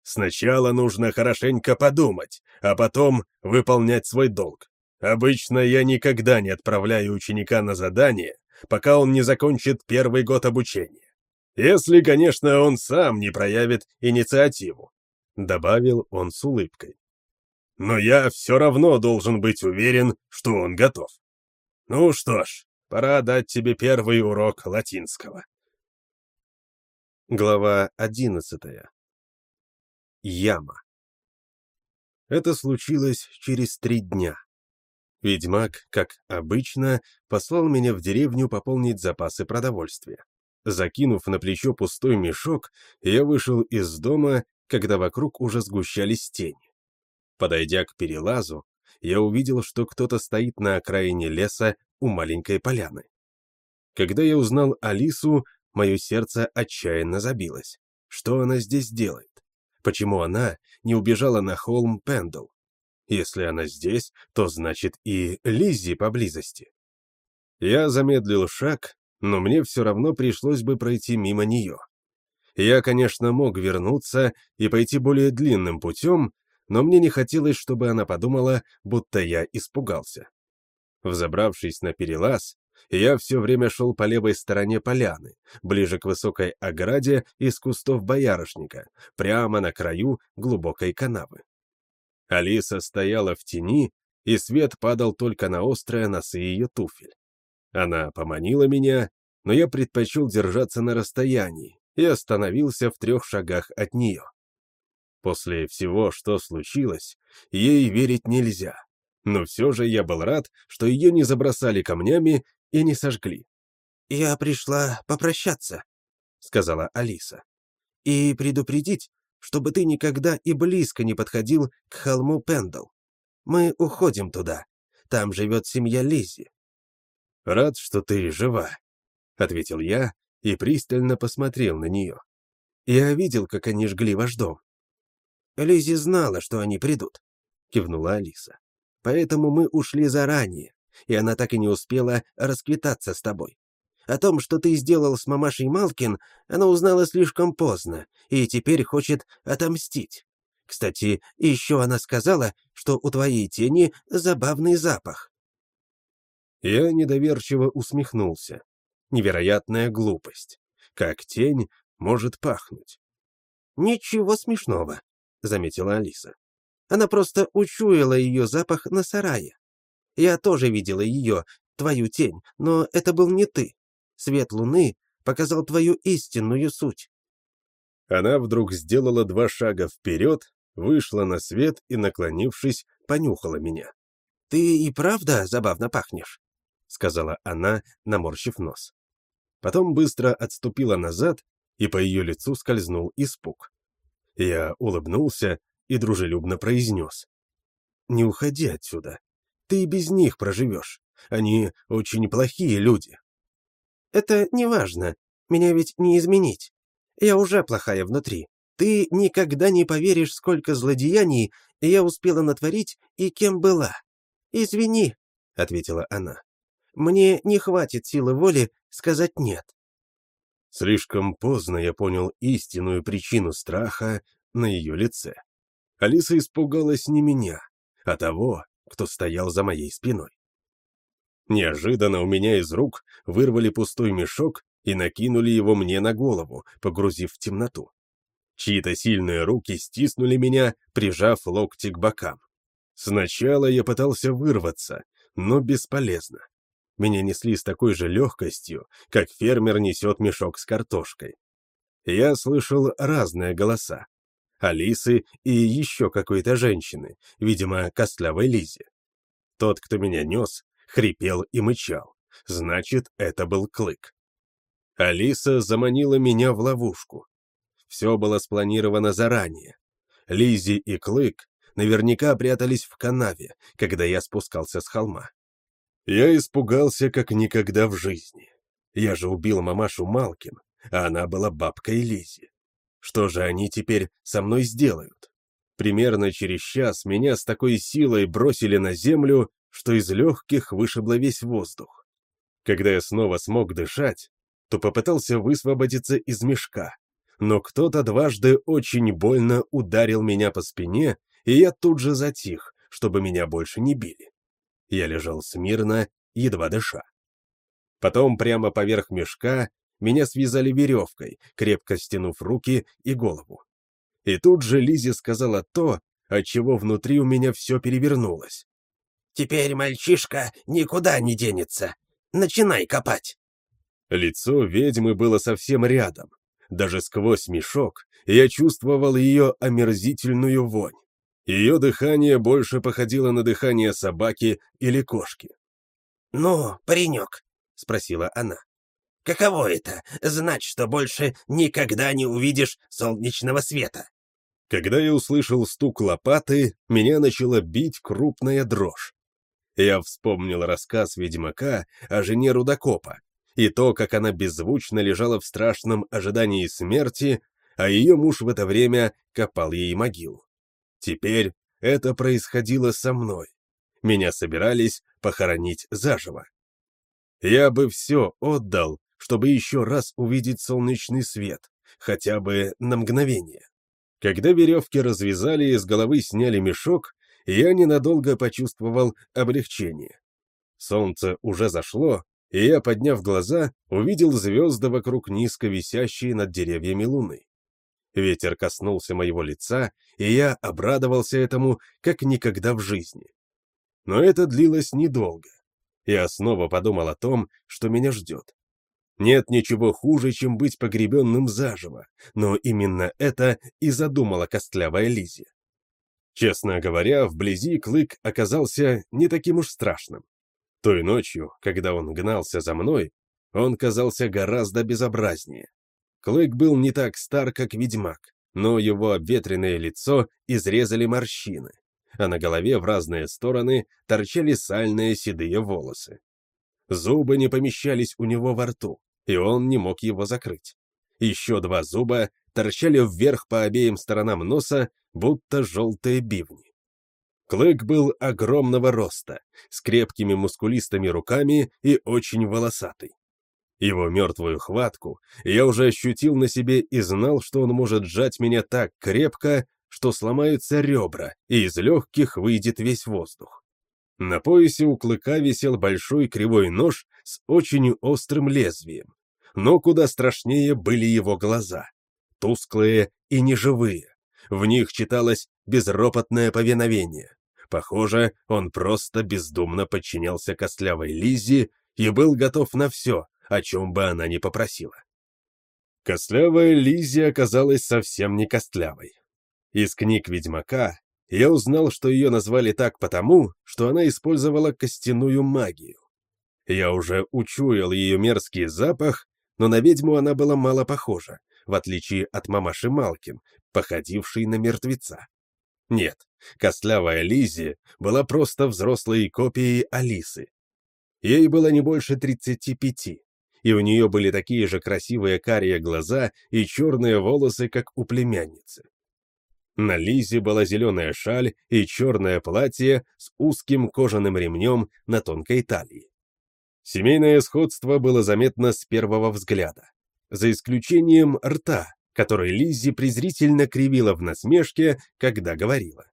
S1: Сначала нужно хорошенько подумать, а потом выполнять свой долг. Обычно я никогда не отправляю ученика на задание, пока он не закончит первый год обучения. Если, конечно, он сам не проявит инициативу», — добавил он с улыбкой но я все равно должен быть уверен, что он готов. Ну что ж, пора дать тебе первый урок латинского. Глава одиннадцатая. Яма. Это случилось через три дня. Ведьмак, как обычно, послал меня в деревню пополнить запасы продовольствия. Закинув на плечо пустой мешок, я вышел из дома, когда вокруг уже сгущались тени. Подойдя к перелазу, я увидел, что кто-то стоит на окраине леса у маленькой поляны. Когда я узнал Алису, мое сердце отчаянно забилось. Что она здесь делает? Почему она не убежала на холм Пендл? Если она здесь, то значит и Лиззи поблизости. Я замедлил шаг, но мне все равно пришлось бы пройти мимо нее. Я, конечно, мог вернуться и пойти более длинным путем, но мне не хотелось, чтобы она подумала, будто я испугался. Взобравшись на перелаз, я все время шел по левой стороне поляны, ближе к высокой ограде из кустов боярышника, прямо на краю глубокой канавы. Алиса стояла в тени, и свет падал только на острые носы ее туфель. Она поманила меня, но я предпочел держаться на расстоянии и остановился в трех шагах от нее. После всего, что случилось, ей верить нельзя. Но все же я был рад, что ее не забросали камнями и не сожгли.
S5: «Я пришла попрощаться», —
S1: сказала Алиса. «И предупредить, чтобы ты никогда и близко не подходил к холму Пендл. Мы уходим туда. Там живет семья Лизи. «Рад, что ты жива», — ответил я и пристально посмотрел на нее. «Я видел, как они жгли ваш дом». Лизи знала, что они придут», — кивнула Алиса. «Поэтому мы ушли заранее, и она так и не успела расквитаться с тобой. О том, что ты сделал с мамашей Малкин, она узнала слишком поздно и теперь хочет отомстить. Кстати, еще она сказала, что у твоей тени забавный запах. Я недоверчиво усмехнулся. Невероятная глупость. Как тень может пахнуть? «Ничего смешного», — заметила Алиса. «Она просто учуяла ее запах на сарае. Я тоже видела ее, твою тень, но это был не ты. Свет луны показал твою истинную суть». Она вдруг сделала два шага вперед, вышла на свет и, наклонившись, понюхала меня. «Ты и правда забавно пахнешь?» — сказала она, наморщив нос. Потом быстро отступила назад, и по ее лицу скользнул испуг. Я улыбнулся и дружелюбно произнес. «Не уходи отсюда. Ты и без них проживешь. Они очень плохие люди». «Это не важно. Меня ведь не изменить. Я уже плохая внутри. Ты никогда не поверишь, сколько злодеяний я успела натворить и кем была. Извини, — ответила она. Мне не хватит силы воли сказать «нет». Слишком поздно я понял истинную причину страха на ее лице. Алиса испугалась не меня, а того, кто стоял за моей спиной. Неожиданно у меня из рук вырвали пустой мешок и накинули его мне на голову, погрузив в темноту. Чьи-то сильные руки стиснули меня, прижав локти к бокам. Сначала я пытался вырваться, но бесполезно. Меня несли с такой же легкостью, как фермер несет мешок с картошкой. Я слышал разные голоса. Алисы и еще какой-то женщины, видимо, костлявой Лизе. Тот, кто меня нес, хрипел и мычал. Значит, это был Клык. Алиса заманила меня в ловушку. Все было спланировано заранее. Лизи и Клык наверняка прятались в канаве, когда я спускался с холма. Я испугался как никогда в жизни. Я же убил мамашу Малкин, а она была бабкой Лизи. Что же они теперь со мной сделают? Примерно через час меня с такой силой бросили на землю, что из легких вышибло весь воздух. Когда я снова смог дышать, то попытался высвободиться из мешка, но кто-то дважды очень больно ударил меня по спине, и я тут же затих, чтобы меня больше не били. Я лежал смирно, едва дыша. Потом прямо поверх мешка меня связали веревкой, крепко стянув руки и голову. И тут же Лизи сказала то, от чего внутри у меня все перевернулось. «Теперь мальчишка никуда не денется. Начинай копать». Лицо ведьмы было совсем рядом, даже сквозь мешок я чувствовал ее омерзительную вонь. Ее дыхание больше походило на дыхание собаки или кошки. «Ну, паренек», — спросила она, — «каково это, знать, что больше никогда не увидишь солнечного света?» Когда я услышал стук лопаты, меня начала бить крупная дрожь. Я вспомнил рассказ ведьмака о жене рудокопа, и то, как она беззвучно лежала в страшном ожидании смерти, а ее муж в это время копал ей могилу. Теперь это происходило со мной. Меня собирались похоронить заживо. Я бы все отдал, чтобы еще раз увидеть солнечный свет, хотя бы на мгновение. Когда веревки развязали и с головы сняли мешок, я ненадолго почувствовал облегчение. Солнце уже зашло, и я, подняв глаза, увидел звезды вокруг низко висящие над деревьями луны. Ветер коснулся моего лица, и я обрадовался этому, как никогда в жизни. Но это длилось недолго. Я снова подумал о том, что меня ждет. Нет ничего хуже, чем быть погребенным заживо, но именно это и задумала костлявая Лизи. Честно говоря, вблизи Клык оказался не таким уж страшным. Той ночью, когда он гнался за мной, он казался гораздо безобразнее. Клык был не так стар, как ведьмак, но его обветренное лицо изрезали морщины, а на голове в разные стороны торчали сальные седые волосы. Зубы не помещались у него во рту, и он не мог его закрыть. Еще два зуба торчали вверх по обеим сторонам носа, будто желтые бивни. Клык был огромного роста, с крепкими мускулистыми руками и очень волосатый. Его мертвую хватку я уже ощутил на себе и знал, что он может сжать меня так крепко, что сломаются ребра, и из легких выйдет весь воздух. На поясе у клыка висел большой кривой нож с очень острым лезвием, но куда страшнее были его глаза, тусклые и неживые. В них читалось безропотное повиновение. Похоже, он просто бездумно подчинялся костлявой Лизе и был готов на все, о чем бы она ни попросила. Костлявая Лизи оказалась совсем не костлявой. Из книг Ведьмака я узнал, что ее назвали так потому, что она использовала костяную магию. Я уже учуял ее мерзкий запах, но на ведьму она была мало похожа, в отличие от мамаши Малкин, походившей на мертвеца. Нет, костлявая Лизи была просто взрослой копией Алисы. Ей было не больше 35, и у нее были такие же красивые карие глаза и черные волосы, как у племянницы. На Лизе была зеленая шаль и черное платье с узким кожаным ремнем на тонкой талии. Семейное сходство было заметно с первого взгляда, за исключением рта, который Лиззи презрительно кривила в насмешке, когда говорила.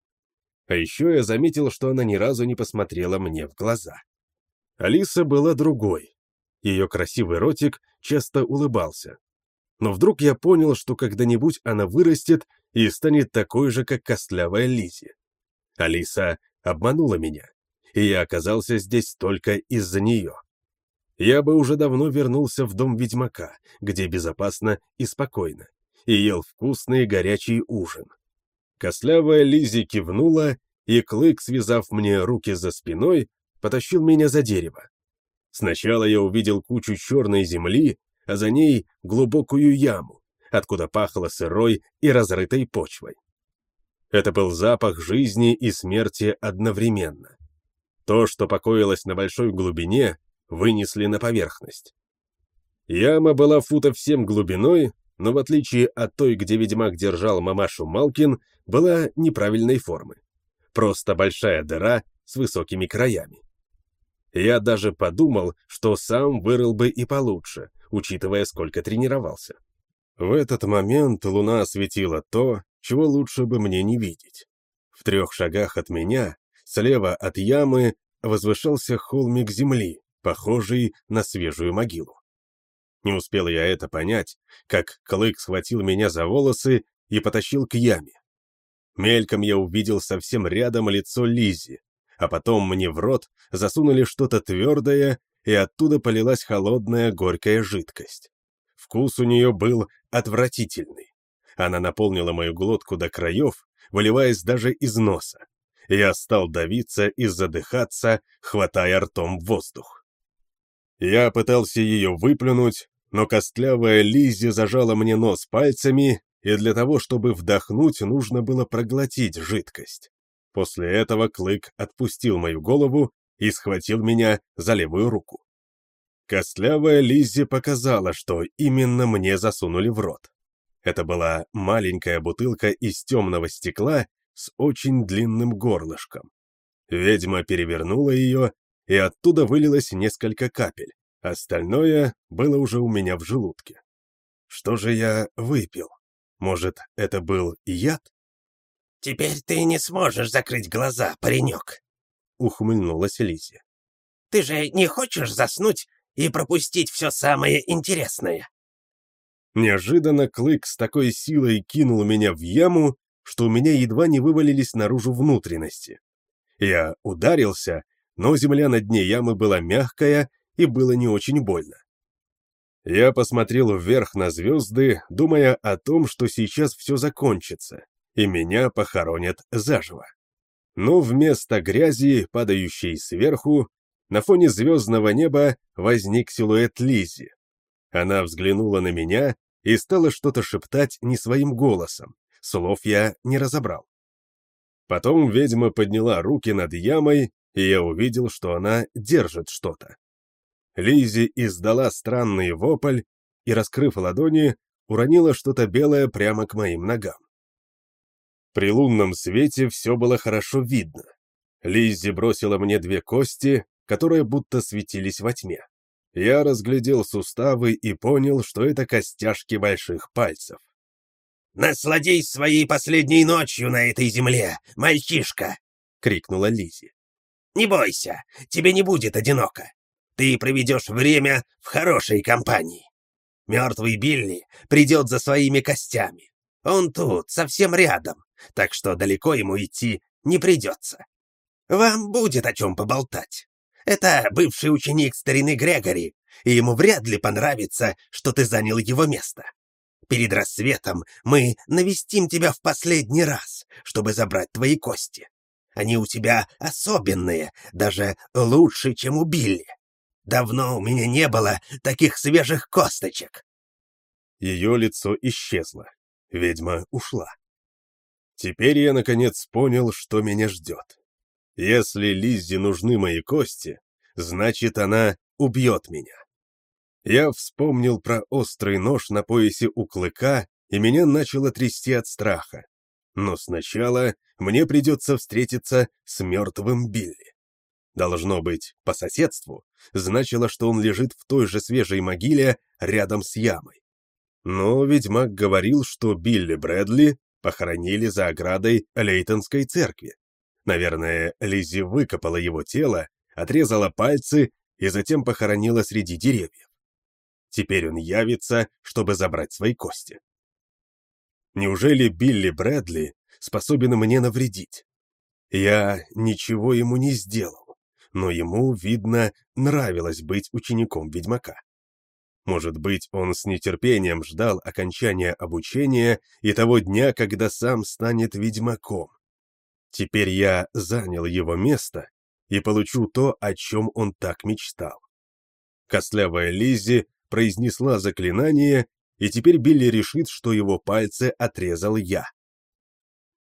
S1: А еще я заметил, что она ни разу не посмотрела мне в глаза. Алиса была другой, ее красивый ротик часто улыбался. Но вдруг я понял, что когда-нибудь она вырастет и станет такой же, как костлявая Лизи. Алиса обманула меня, и я оказался здесь только из-за нее. Я бы уже давно вернулся в дом ведьмака, где безопасно и спокойно, и ел вкусный горячий ужин. Костлявая Лизи кивнула, и Клык, связав мне руки за спиной, потащил меня за дерево. Сначала я увидел кучу черной земли, а за ней глубокую яму, откуда пахло сырой и разрытой почвой. Это был запах жизни и смерти одновременно. То, что покоилось на большой глубине, вынесли на поверхность. Яма была футов семь глубиной, но в отличие от той, где ведьмак держал мамашу Малкин, была неправильной формы. Просто большая дыра с высокими краями. Я даже подумал, что сам вырыл бы и получше, учитывая, сколько тренировался. В этот момент луна осветила то, чего лучше бы мне не видеть. В трех шагах от меня, слева от ямы, возвышался холмик земли, похожий на свежую могилу. Не успел я это понять, как Клык схватил меня за волосы и потащил к яме. Мельком я увидел совсем рядом лицо Лизи, а потом мне в рот засунули что-то твердое, и оттуда полилась холодная горькая жидкость. Вкус у нее был отвратительный. Она наполнила мою глотку до краев, выливаясь даже из носа. Я стал давиться и задыхаться, хватая ртом воздух. Я пытался ее выплюнуть, но костлявая Лизи зажала мне нос пальцами, и для того, чтобы вдохнуть, нужно было проглотить жидкость. После этого Клык отпустил мою голову и схватил меня за левую руку. Костлявая Лиззи показала, что именно мне засунули в рот. Это была маленькая бутылка из темного стекла с очень длинным горлышком. Ведьма перевернула ее, и оттуда вылилось несколько капель. Остальное было уже у меня в желудке. Что же я выпил? Может, это был яд?
S2: «Теперь ты не сможешь закрыть глаза, паренек», —
S1: ухмыльнулась Лиззи.
S2: «Ты же не хочешь заснуть и пропустить все самое интересное?»
S1: Неожиданно Клык с такой силой кинул меня в яму, что у меня едва не вывалились наружу внутренности. Я ударился, но земля на дне ямы была мягкая и было не очень больно. Я посмотрел вверх на звезды, думая о том, что сейчас все закончится, и меня похоронят заживо. Но вместо грязи, падающей сверху, на фоне звездного неба возник силуэт Лизи. Она взглянула на меня и стала что-то шептать не своим голосом. Слов я не разобрал. Потом ведьма подняла руки над ямой, и я увидел, что она держит что-то. Лизи издала странный вопль и, раскрыв ладони, уронила что-то белое прямо к моим ногам. При лунном свете все было хорошо видно. Лиззи бросила мне две кости, которые будто светились во тьме. Я разглядел суставы и понял, что это костяшки больших пальцев.
S2: «Насладись своей последней ночью на этой земле, мальчишка!» — крикнула Лизи. «Не бойся, тебе не будет одиноко. Ты проведешь время в хорошей компании. Мертвый Билли придет за своими костями. Он тут, совсем рядом, так что далеко ему идти не придется. Вам будет о чем поболтать. Это бывший ученик старины Грегори, и ему вряд ли понравится, что ты занял его место. Перед рассветом мы навестим тебя в последний раз, чтобы забрать твои кости. Они у тебя особенные, даже лучше, чем у Билли. Давно у меня не было таких свежих косточек.
S1: Ее лицо исчезло. Ведьма ушла. Теперь я наконец понял, что меня ждет. Если Лиззе нужны мои кости, значит, она убьет меня. Я вспомнил про острый нож на поясе у клыка, и меня начало трясти от страха. Но сначала мне придется встретиться с мертвым Билли. Должно быть, по соседству, значило, что он лежит в той же свежей могиле рядом с ямой. Но ведьмак говорил, что Билли Брэдли похоронили за оградой Лейтонской церкви. Наверное, Лиззи выкопала его тело, отрезала пальцы и затем похоронила среди деревьев. Теперь он явится, чтобы забрать свои кости. Неужели Билли Брэдли способен мне навредить? Я ничего ему не сделал, но ему, видно, нравилось быть учеником ведьмака. Может быть, он с нетерпением ждал окончания обучения и того дня, когда сам станет ведьмаком. Теперь я занял его место и получу то, о чем он так мечтал. Костлявая Лиззи произнесла заклинание, и теперь Билли решит, что его пальцы отрезал я.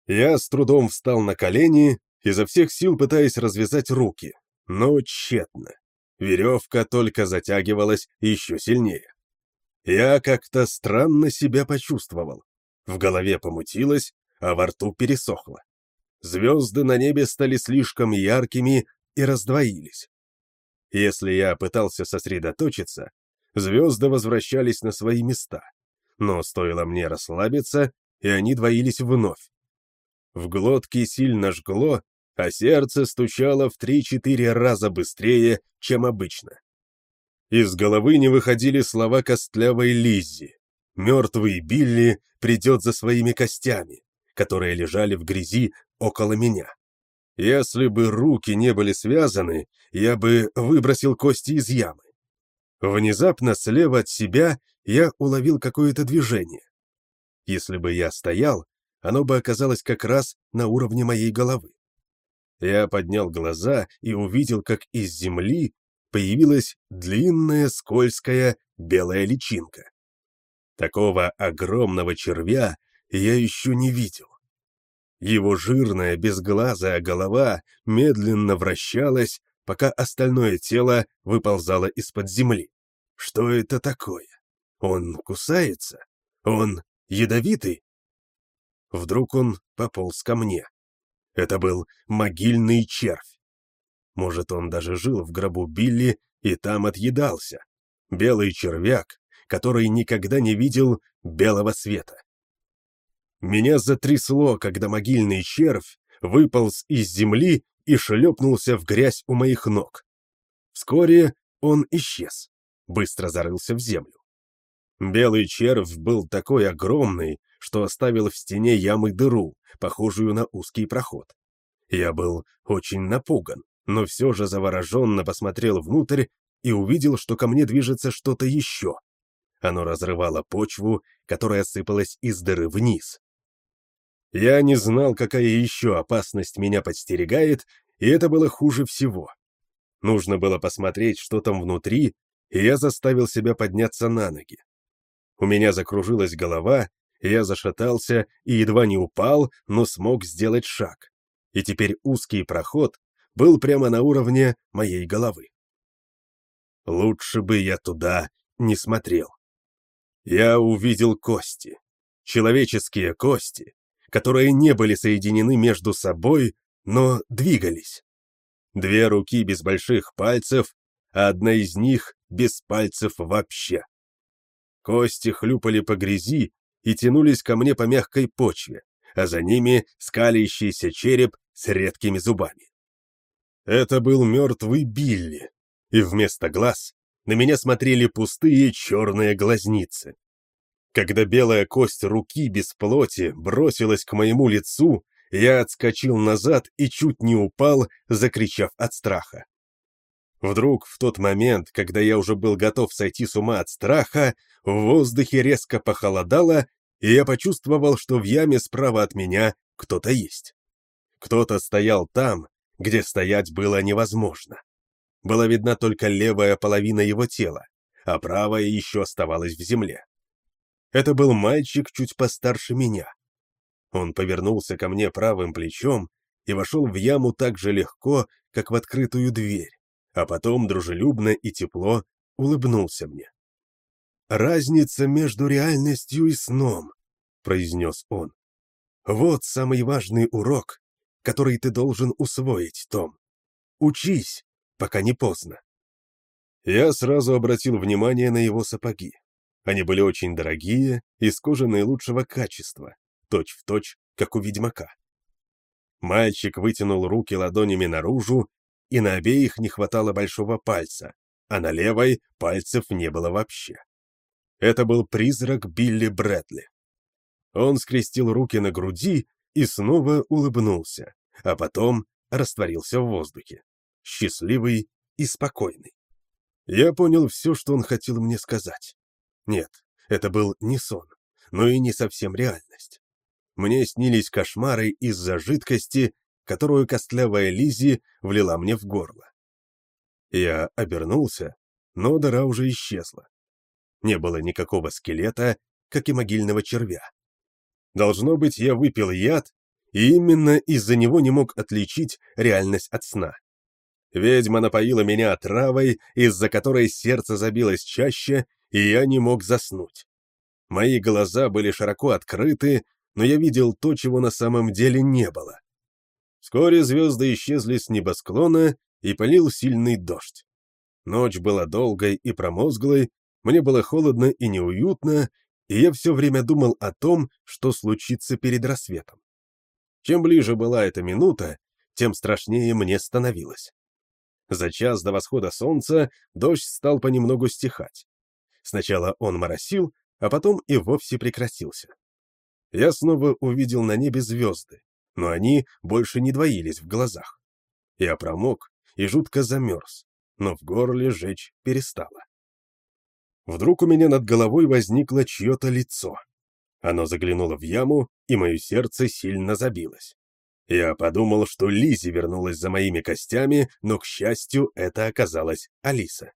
S1: Я с трудом встал на колени, изо всех сил пытаясь развязать руки, но тщетно. Веревка только затягивалась еще сильнее. Я как-то странно себя почувствовал. В голове помутилось, а во рту пересохло. Звезды на небе стали слишком яркими и раздвоились. Если я пытался сосредоточиться, звезды возвращались на свои места, но стоило мне расслабиться, и они двоились вновь. В глотке сильно жгло, а сердце стучало в три-четыре раза быстрее, чем обычно. Из головы не выходили слова костлявой Лиззи. Мертвый Билли придет за своими костями, которые лежали в грязи около меня. Если бы руки не были связаны, я бы выбросил кости из ямы. Внезапно слева от себя я уловил какое-то движение. Если бы я стоял, оно бы оказалось как раз на уровне моей головы. Я поднял глаза и увидел, как из земли появилась длинная скользкая белая личинка. Такого огромного червя я еще не видел. Его жирная безглазая голова медленно вращалась, пока остальное тело выползало из-под земли. Что это такое? Он кусается? Он ядовитый? Вдруг он пополз ко мне. Это был могильный червь. Может, он даже жил в гробу Билли и там отъедался. Белый червяк, который никогда не видел белого света. Меня затрясло, когда могильный червь выполз из земли и шлепнулся в грязь у моих ног. Вскоре он исчез, быстро зарылся в землю. Белый червь был такой огромный, что оставил в стене ямы дыру, похожую на узкий проход. Я был очень напуган, но все же завороженно посмотрел внутрь и увидел, что ко мне движется что-то еще. Оно разрывало почву, которая сыпалась из дыры вниз. Я не знал, какая еще опасность меня подстерегает, и это было хуже всего. Нужно было посмотреть, что там внутри, и я заставил себя подняться на ноги. У меня закружилась голова, я зашатался и едва не упал, но смог сделать шаг. И теперь узкий проход был прямо на уровне моей головы. Лучше бы я туда не смотрел. Я увидел кости. Человеческие кости, которые не были соединены между собой, но двигались. Две руки без больших пальцев, а одна из них без пальцев вообще. Кости хлюпали по грязи и тянулись ко мне по мягкой почве, а за ними скалящийся череп с редкими зубами. Это был мертвый Билли, и вместо глаз на меня смотрели пустые черные глазницы. Когда белая кость руки без плоти бросилась к моему лицу, я отскочил назад и чуть не упал, закричав от страха. Вдруг, в тот момент, когда я уже был готов сойти с ума от страха, в воздухе резко похолодало, и я почувствовал, что в яме справа от меня кто-то есть. Кто-то стоял там, где стоять было невозможно. Была видна только левая половина его тела, а правая еще оставалась в земле. Это был мальчик чуть постарше меня. Он повернулся ко мне правым плечом и вошел в яму так же легко, как в открытую дверь, а потом дружелюбно и тепло улыбнулся мне. «Разница между реальностью и сном», — произнес он. «Вот самый важный урок, который ты должен усвоить, Том. Учись, пока не поздно». Я сразу обратил внимание на его сапоги. Они были очень дорогие, из кожи наилучшего качества, точь-в-точь, точь, как у ведьмака. Мальчик вытянул руки ладонями наружу, и на обеих не хватало большого пальца, а на левой пальцев не было вообще. Это был призрак Билли Брэдли. Он скрестил руки на груди и снова улыбнулся, а потом растворился в воздухе, счастливый и спокойный. Я понял все, что он хотел мне сказать. Нет, это был не сон, но и не совсем реальность. Мне снились кошмары из-за жидкости, которую костлявая Лизи влила мне в горло. Я обернулся, но дыра уже исчезла. Не было никакого скелета, как и могильного червя. Должно быть, я выпил яд, и именно из-за него не мог отличить реальность от сна. Ведьма напоила меня отравой, из-за которой сердце забилось чаще, и я не мог заснуть. Мои глаза были широко открыты, но я видел то, чего на самом деле не было. Вскоре звезды исчезли с небосклона, и полил сильный дождь. Ночь была долгой и промозглой, мне было холодно и неуютно, и я все время думал о том, что случится перед рассветом. Чем ближе была эта минута, тем страшнее мне становилось. За час до восхода солнца дождь стал понемногу стихать. Сначала он моросил, а потом и вовсе прекратился. Я снова увидел на небе звезды, но они больше не двоились в глазах. Я промок и жутко замерз, но в горле жечь перестало. Вдруг у меня над головой возникло чье-то лицо. Оно заглянуло в яму, и мое сердце сильно забилось. Я подумал, что Лизи вернулась за моими костями, но, к счастью, это оказалась Алиса.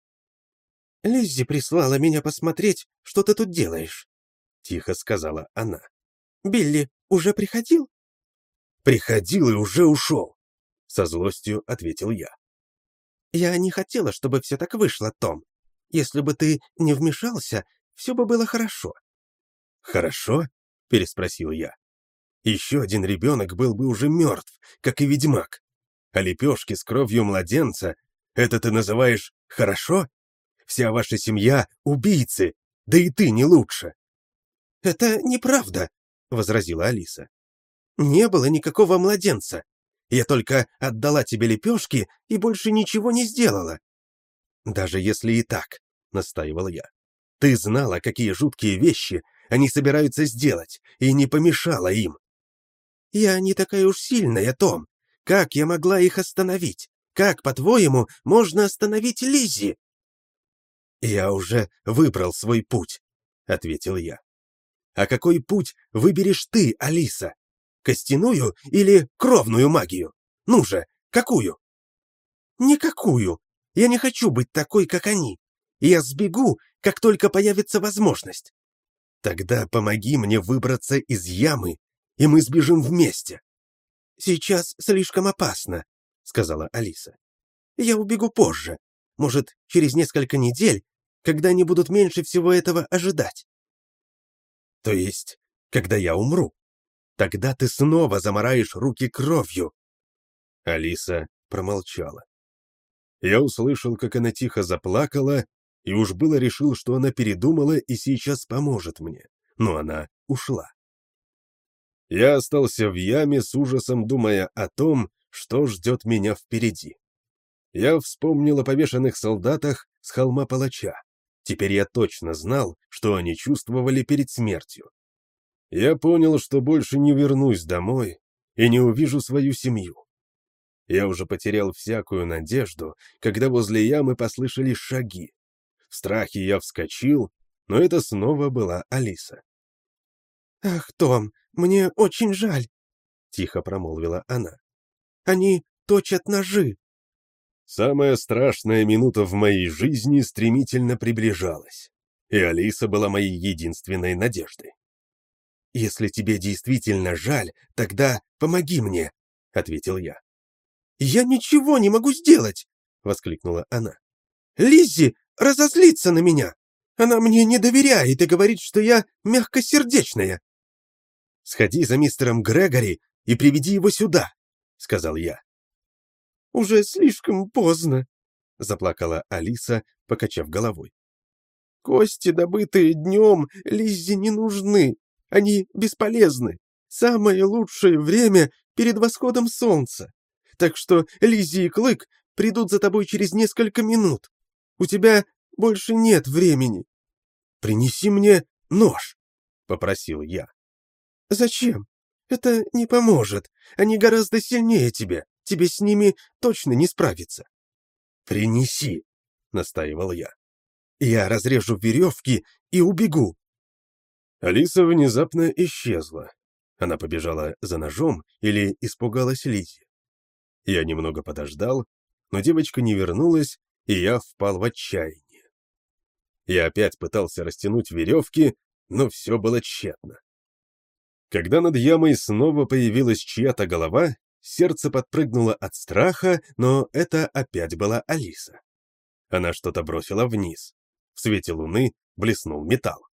S5: «Лиззи прислала меня посмотреть, что ты тут делаешь», —
S1: тихо сказала она.
S5: «Билли уже приходил?»
S1: «Приходил и уже ушел», — со злостью ответил я.
S5: «Я не хотела, чтобы все так вышло, Том. Если бы ты не вмешался, все бы было хорошо».
S1: «Хорошо?» — переспросил я. «Еще один ребенок был бы уже мертв, как и ведьмак. А лепешки с кровью младенца — это ты называешь «хорошо»?» Вся ваша семья — убийцы, да и ты не лучше.
S5: — Это неправда, — возразила Алиса. — Не было никакого младенца. Я только отдала тебе лепешки и больше ничего не сделала.
S1: — Даже если и так, — настаивал я. — Ты знала, какие жуткие вещи они собираются сделать, и не помешала им.
S5: — Я не такая уж сильная, Том. Как я могла их остановить? Как, по-твоему, можно остановить Лиззи?
S1: «Я уже выбрал свой путь», — ответил я. «А какой путь выберешь ты, Алиса? Костяную или кровную магию? Ну же, какую?»
S5: «Никакую. Я не хочу быть такой, как они. Я сбегу, как только появится возможность.
S1: Тогда помоги мне выбраться из ямы, и мы сбежим вместе. Сейчас слишком опасно, сказала Алиса. Я убегу позже. Может, через несколько недель, когда они будут меньше всего этого ожидать. То есть, когда я умру. Тогда ты снова замараешь руки кровью. Алиса промолчала. Я услышал, как она тихо заплакала, и уж было решил, что она передумала и сейчас поможет мне, но она ушла. Я остался в яме с ужасом, думая о том, что ждет меня впереди. Я вспомнил о повешенных солдатах с холма палача. Теперь я точно знал, что они чувствовали перед смертью. Я понял, что больше не вернусь домой и не увижу свою семью. Я уже потерял всякую надежду, когда возле ямы послышались шаги. В страхе я вскочил, но это снова была Алиса. «Ах, Том, мне очень жаль», — тихо промолвила она. «Они точат ножи». Самая страшная минута в моей жизни стремительно приближалась, и Алиса была моей единственной надеждой. «Если тебе действительно жаль, тогда помоги мне», — ответил я. «Я ничего не могу сделать!» — воскликнула она. «Лиззи разозлится на меня! Она мне не доверяет и говорит, что я мягкосердечная!» «Сходи за мистером Грегори и приведи его сюда», — сказал я. «Уже слишком поздно», — заплакала Алиса, покачав головой. «Кости, добытые днем, Лиззи не нужны. Они бесполезны. Самое лучшее время перед восходом солнца так что Лиззи и Клык придут за тобой через несколько минут. У тебя больше нет времени. Принеси мне нож, — попросил я. Зачем? Это не поможет. Они гораздо сильнее тебя. Тебе с ними точно не справиться. Принеси, — настаивал я. Я разрежу веревки и убегу. Алиса внезапно исчезла. Она побежала за ножом или испугалась Лизи. Я немного подождал, но девочка не вернулась, и я впал в отчаяние. Я опять пытался растянуть веревки, но все было тщетно. Когда над ямой снова появилась чья-то голова, сердце подпрыгнуло от страха, но это опять была Алиса. Она что-то бросила вниз. В свете луны блеснул металл.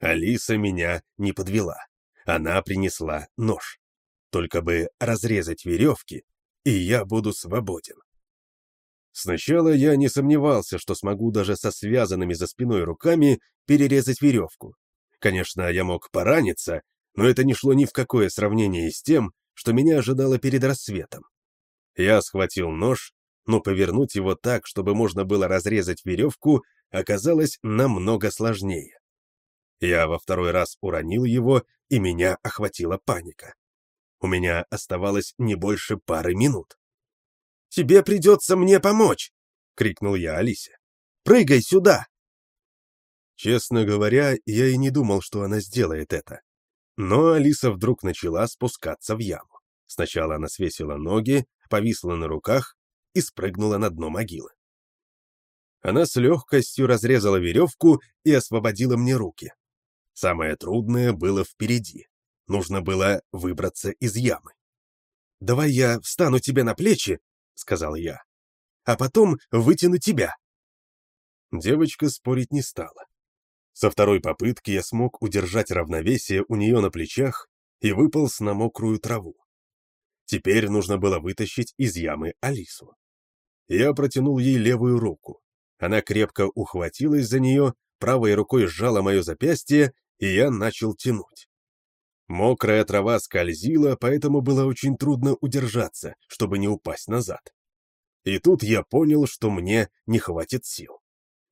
S1: Алиса меня не подвела. Она принесла нож. Только бы разрезать веревки, и я буду свободен. Сначала я не сомневался, что смогу даже со связанными за спиной руками перерезать веревку. Конечно, я мог пораниться, но это не шло ни в какое сравнение с тем, что меня ожидало перед рассветом. Я схватил нож, но повернуть его так, чтобы можно было разрезать веревку, оказалось намного сложнее. Я во второй раз уронил его, и меня охватила паника. У меня оставалось не больше пары минут. «Тебе придется мне помочь!» — крикнул я Алисе. «Прыгай сюда!» Честно говоря, я и не думал, что она сделает это. Но Алиса вдруг начала спускаться в яму. Сначала она свесила ноги, повисла на руках и спрыгнула на дно могилы. Она с легкостью разрезала веревку и освободила мне руки. Самое трудное было впереди. Нужно было выбраться из ямы. «Давай я встану тебе на плечи», — сказал я, — «а потом вытяну тебя». Девочка спорить не стала. Со второй попытки я смог удержать равновесие у нее на плечах и выполз на мокрую траву. Теперь нужно было вытащить из ямы Алису. Я протянул ей левую руку. Она крепко ухватилась за нее, правой рукой сжала мое запястье, и я начал тянуть. Мокрая трава скользила, поэтому было очень трудно удержаться, чтобы не упасть назад. И тут я понял, что мне не хватит сил.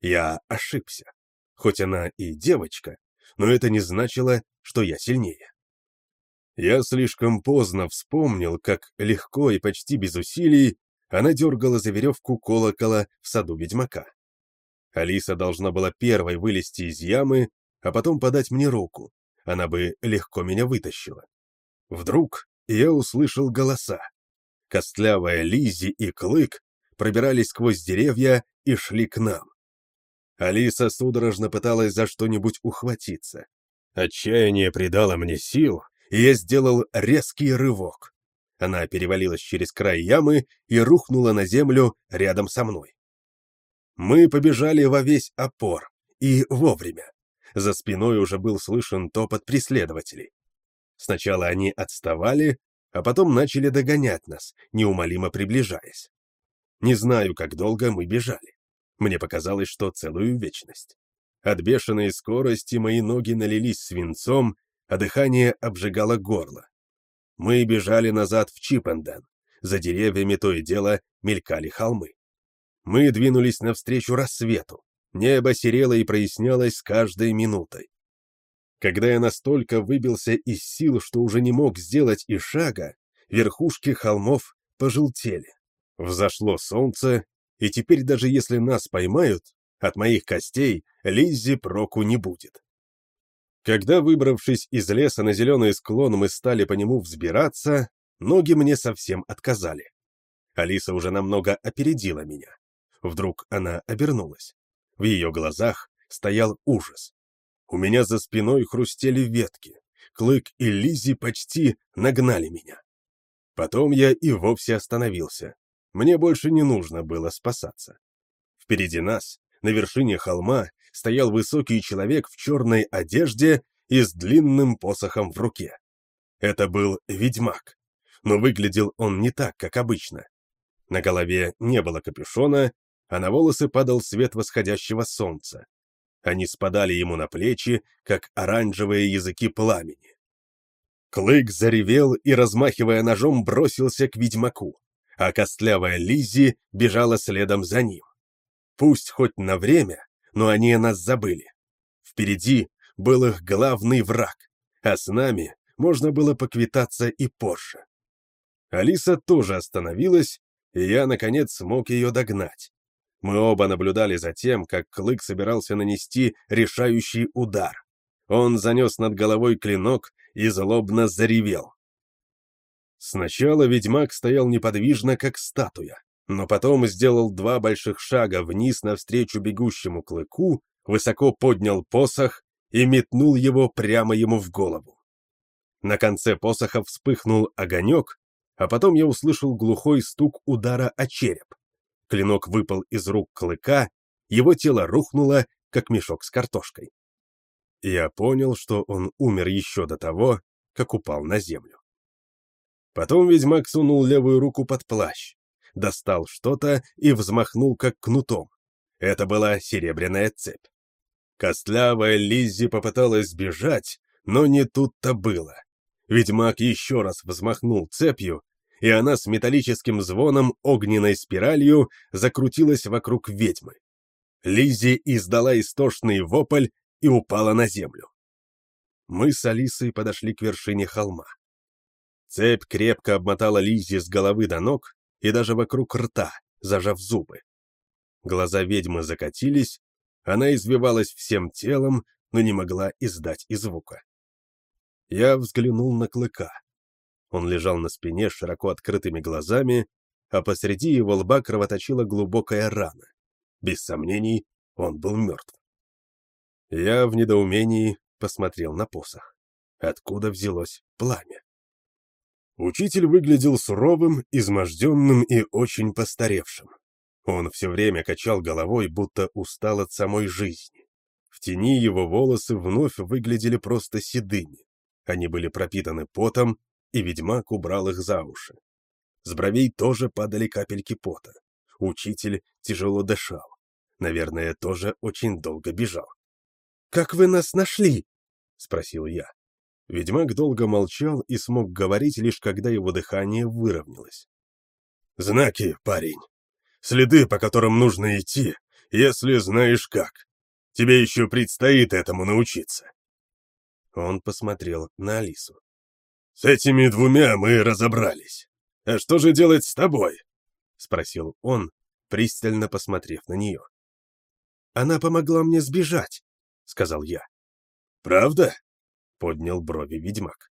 S1: Я ошибся. Хоть она и девочка, но это не значило, что я сильнее. Я слишком поздно вспомнил, как легко и почти без усилий она дергала за веревку колокола в саду ведьмака. Алиса должна была первой вылезти из ямы, а потом подать мне руку, она бы легко меня вытащила. Вдруг я услышал голоса. Костлявая Лизи и Клык пробирались сквозь деревья и шли к нам. Алиса судорожно пыталась за что-нибудь ухватиться. Отчаяние придало мне сил, и я сделал резкий рывок. Она перевалилась через край ямы и рухнула на землю рядом со мной. Мы побежали во весь опор, и вовремя. За спиной уже был слышен топот преследователей. Сначала они отставали, а потом начали догонять нас, неумолимо приближаясь. Не знаю, как долго мы бежали. Мне показалось, что целую вечность. От бешеной скорости мои ноги налились свинцом, а дыхание обжигало горло. Мы бежали назад в Чипенден. За деревьями то и дело мелькали холмы. Мы двинулись навстречу рассвету. Небо серело и прояснялось с каждой минутой. Когда я настолько выбился из сил, что уже не мог сделать и шага, верхушки холмов пожелтели. Взошло солнце, и теперь даже если нас поймают, от моих костей Лиззи проку не будет. Когда, выбравшись из леса на зеленый склон, мы стали по нему взбираться, ноги мне совсем отказали. Алиса уже намного опередила меня. Вдруг она обернулась. В ее глазах стоял ужас. У меня за спиной хрустели ветки. Клык и Лизи почти нагнали меня. Потом я и вовсе остановился. Мне больше не нужно было спасаться. Впереди нас, на вершине холма, стоял высокий человек в черной одежде и с длинным посохом в руке. Это был ведьмак, но выглядел он не так, как обычно. На голове не было капюшона, а на волосы падал свет восходящего солнца. Они спадали ему на плечи, как оранжевые языки пламени. Клык заревел и, размахивая ножом, бросился к ведьмаку, а костлявая Лиззи бежала следом за ним. Пусть хоть на время, но они нас забыли. Впереди был их главный враг, а с нами можно было поквитаться и позже. Алиса тоже остановилась, и я, наконец, смог ее догнать. Мы оба наблюдали за тем, как Клык собирался нанести решающий удар. Он занес над головой клинок и злобно заревел. Сначала ведьмак стоял неподвижно, как статуя, но потом сделал два больших шага вниз навстречу бегущему клыку, высоко поднял посох и метнул его прямо ему в голову. На конце посоха вспыхнул огонек, а потом я услышал глухой стук удара о череп. Клинок выпал из рук клыка, его тело рухнуло, как мешок с картошкой. Я понял, что он умер еще до того, как упал на землю. Потом ведьмак сунул левую руку под плащ, достал что-то и взмахнул как кнутом. Это была серебряная цепь. Костлявая Лиззи попыталась сбежать, но не тут-то было. Ведьмак еще раз взмахнул цепью, и она с металлическим звоном огненной спиралью закрутилась вокруг ведьмы. Лиззи издала истошный вопль и упала на землю. Мы с Алисой подошли к вершине холма. Цепь крепко обмотала Лиззи с головы до ног и даже вокруг рта, зажав зубы. Глаза ведьмы закатились, она извивалась всем телом, но не могла издать и звука. Я взглянул на клыка. Он лежал на спине с широко открытыми глазами, а посреди его лба кровоточила глубокая рана. Без сомнений, он был мертв. Я в недоумении посмотрел на посох. Откуда взялось пламя? Учитель выглядел суровым, изможденным и очень постаревшим. Он все время качал головой, будто устал от самой жизни. В тени его волосы вновь выглядели просто седыми. Они были пропитаны потом, и ведьмак убрал их за уши. С бровей тоже падали капельки пота. Учитель тяжело дышал. Наверное, тоже очень долго бежал. «Как вы нас нашли?» — спросил я. Ведьмак долго молчал и смог говорить, лишь когда его дыхание выровнялось. «Знаки, парень. Следы, по которым нужно идти, если знаешь как. Тебе еще предстоит этому научиться». Он посмотрел на Алису. «С этими двумя мы разобрались. А что же делать с тобой?» — спросил он, пристально посмотрев на нее. «Она помогла мне сбежать», — сказал я. «Правда?» — поднял брови ведьмак.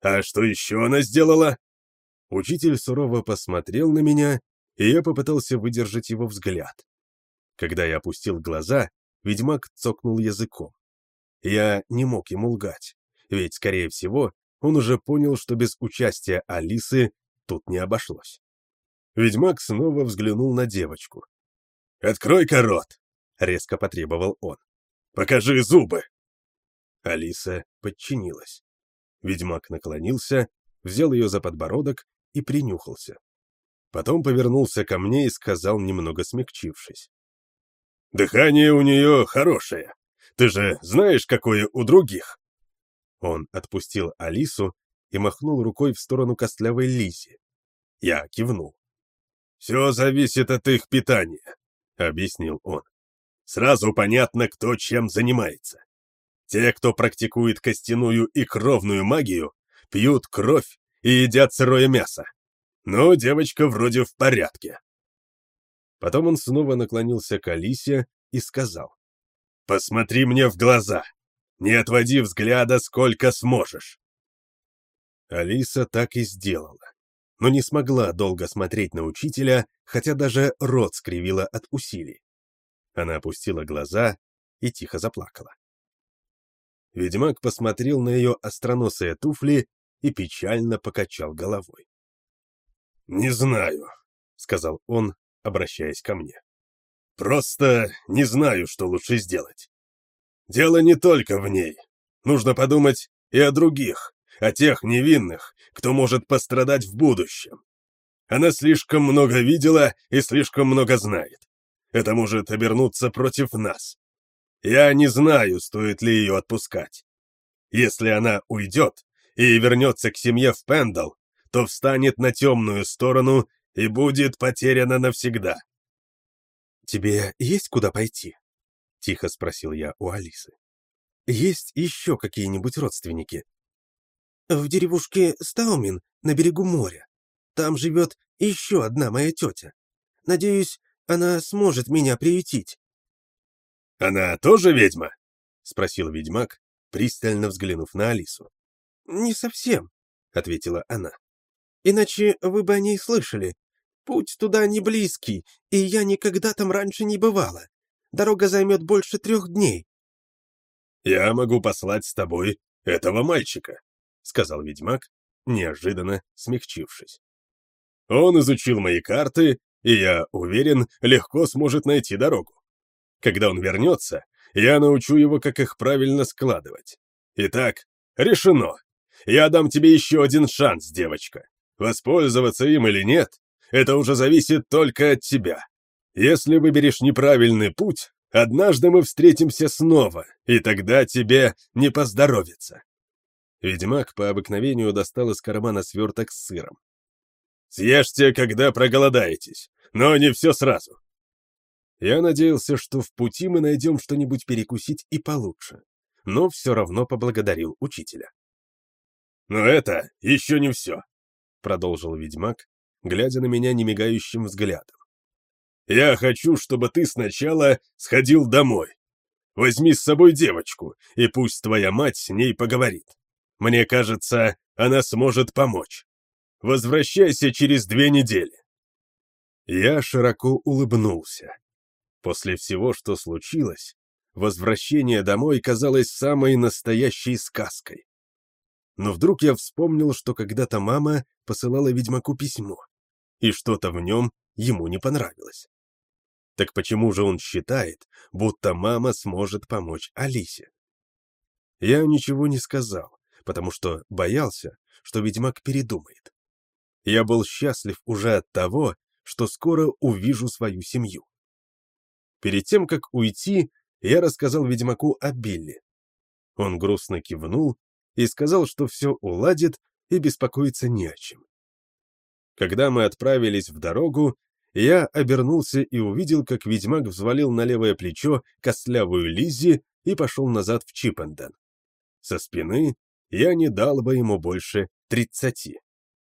S1: «А что еще она сделала?» Учитель сурово посмотрел на меня, и я попытался выдержать его взгляд. Когда я опустил глаза, ведьмак цокнул языком.
S6: Я не мог ему лгать, ведь, скорее всего, он уже понял, что без участия Алисы тут не обошлось. Ведьмак снова взглянул на девочку.
S1: «Открой-ка рот!»
S6: — резко потребовал он.
S1: «Покажи зубы!»
S6: Алиса подчинилась. Ведьмак наклонился, взял ее за подбородок и принюхался. Потом повернулся ко мне и сказал, немного смягчившись.
S1: «Дыхание у нее хорошее. Ты же знаешь, какое у других?»
S6: Он отпустил Алису и махнул рукой в сторону костлявой Лизи. Я кивнул.
S1: «Все зависит от их питания», — объяснил он. «Сразу понятно, кто чем занимается. Те, кто практикует костяную и кровную магию, пьют кровь и едят сырое мясо. Но девочка вроде в порядке».
S6: Потом он снова наклонился к Алисе и сказал.
S1: «Посмотри мне в глаза. Не отводи взгляда, сколько сможешь».
S6: Алиса так и сделала, но не смогла долго смотреть на учителя, хотя даже рот скривила от усилий. Она опустила глаза и тихо заплакала. Ведьмак посмотрел на ее остроносые туфли и печально покачал головой.
S1: «Не знаю», — сказал он, обращаясь ко мне. «Просто не знаю, что лучше сделать. Дело не только в ней. Нужно подумать и о других, о тех невинных, кто может пострадать в будущем. Она слишком много видела и слишком много знает. Это может обернуться против нас. Я не знаю, стоит ли ее отпускать. Если она уйдет и вернется к семье в Пендал, то встанет на темную сторону и будет потеряна навсегда.
S6: «Тебе есть куда пойти?» — тихо спросил я у Алисы. «Есть еще какие-нибудь родственники?» «В деревушке Стаумин на берегу моря. Там живет еще одна моя тетя. Надеюсь, она сможет меня приютить».
S1: «Она тоже ведьма?»
S6: — спросил ведьмак, пристально взглянув на Алису. «Не совсем», — ответила она. «Иначе вы бы о ней слышали. Путь туда не близкий, и я никогда там раньше не бывала. Дорога займет больше трех дней».
S1: «Я могу послать с тобой этого мальчика», — сказал ведьмак, неожиданно смягчившись. «Он изучил мои карты, и, я уверен, легко сможет найти дорогу. Когда он вернется, я научу его, как их правильно складывать. Итак, решено. Я дам тебе еще один шанс, девочка. Воспользоваться им или нет, это уже зависит только от тебя. Если выберешь неправильный путь, однажды мы встретимся снова, и тогда тебе не поздоровится. Ведьмак по обыкновению достал из кармана сверток с сыром. «Съешьте, когда проголодаетесь, но не все сразу. Я надеялся, что в пути мы найдем что-нибудь перекусить и получше, но все равно поблагодарил учителя. «Но это еще не все», — продолжил ведьмак, глядя на меня немигающим взглядом. «Я хочу, чтобы ты сначала сходил домой. Возьми с собой девочку, и пусть твоя мать с ней поговорит. Мне кажется, она сможет помочь. Возвращайся через две недели». Я широко улыбнулся. После всего, что случилось, возвращение домой казалось самой настоящей сказкой. Но вдруг я вспомнил, что когда-то мама посылала ведьмаку письмо, и что-то в нем ему не понравилось. Так почему же он считает, будто мама сможет помочь Алисе? Я ничего не сказал, потому что боялся, что ведьмак передумает. Я был счастлив уже от того, что скоро увижу свою семью. Перед тем, как уйти, я рассказал ведьмаку о Билли. Он грустно кивнул и сказал, что все уладит и беспокоиться не о чем. Когда мы отправились в дорогу, я обернулся и увидел, как ведьмак взвалил на левое плечо костлявую Лиззи и пошел назад в Чипенден. Со спины я не дал бы ему больше тридцати.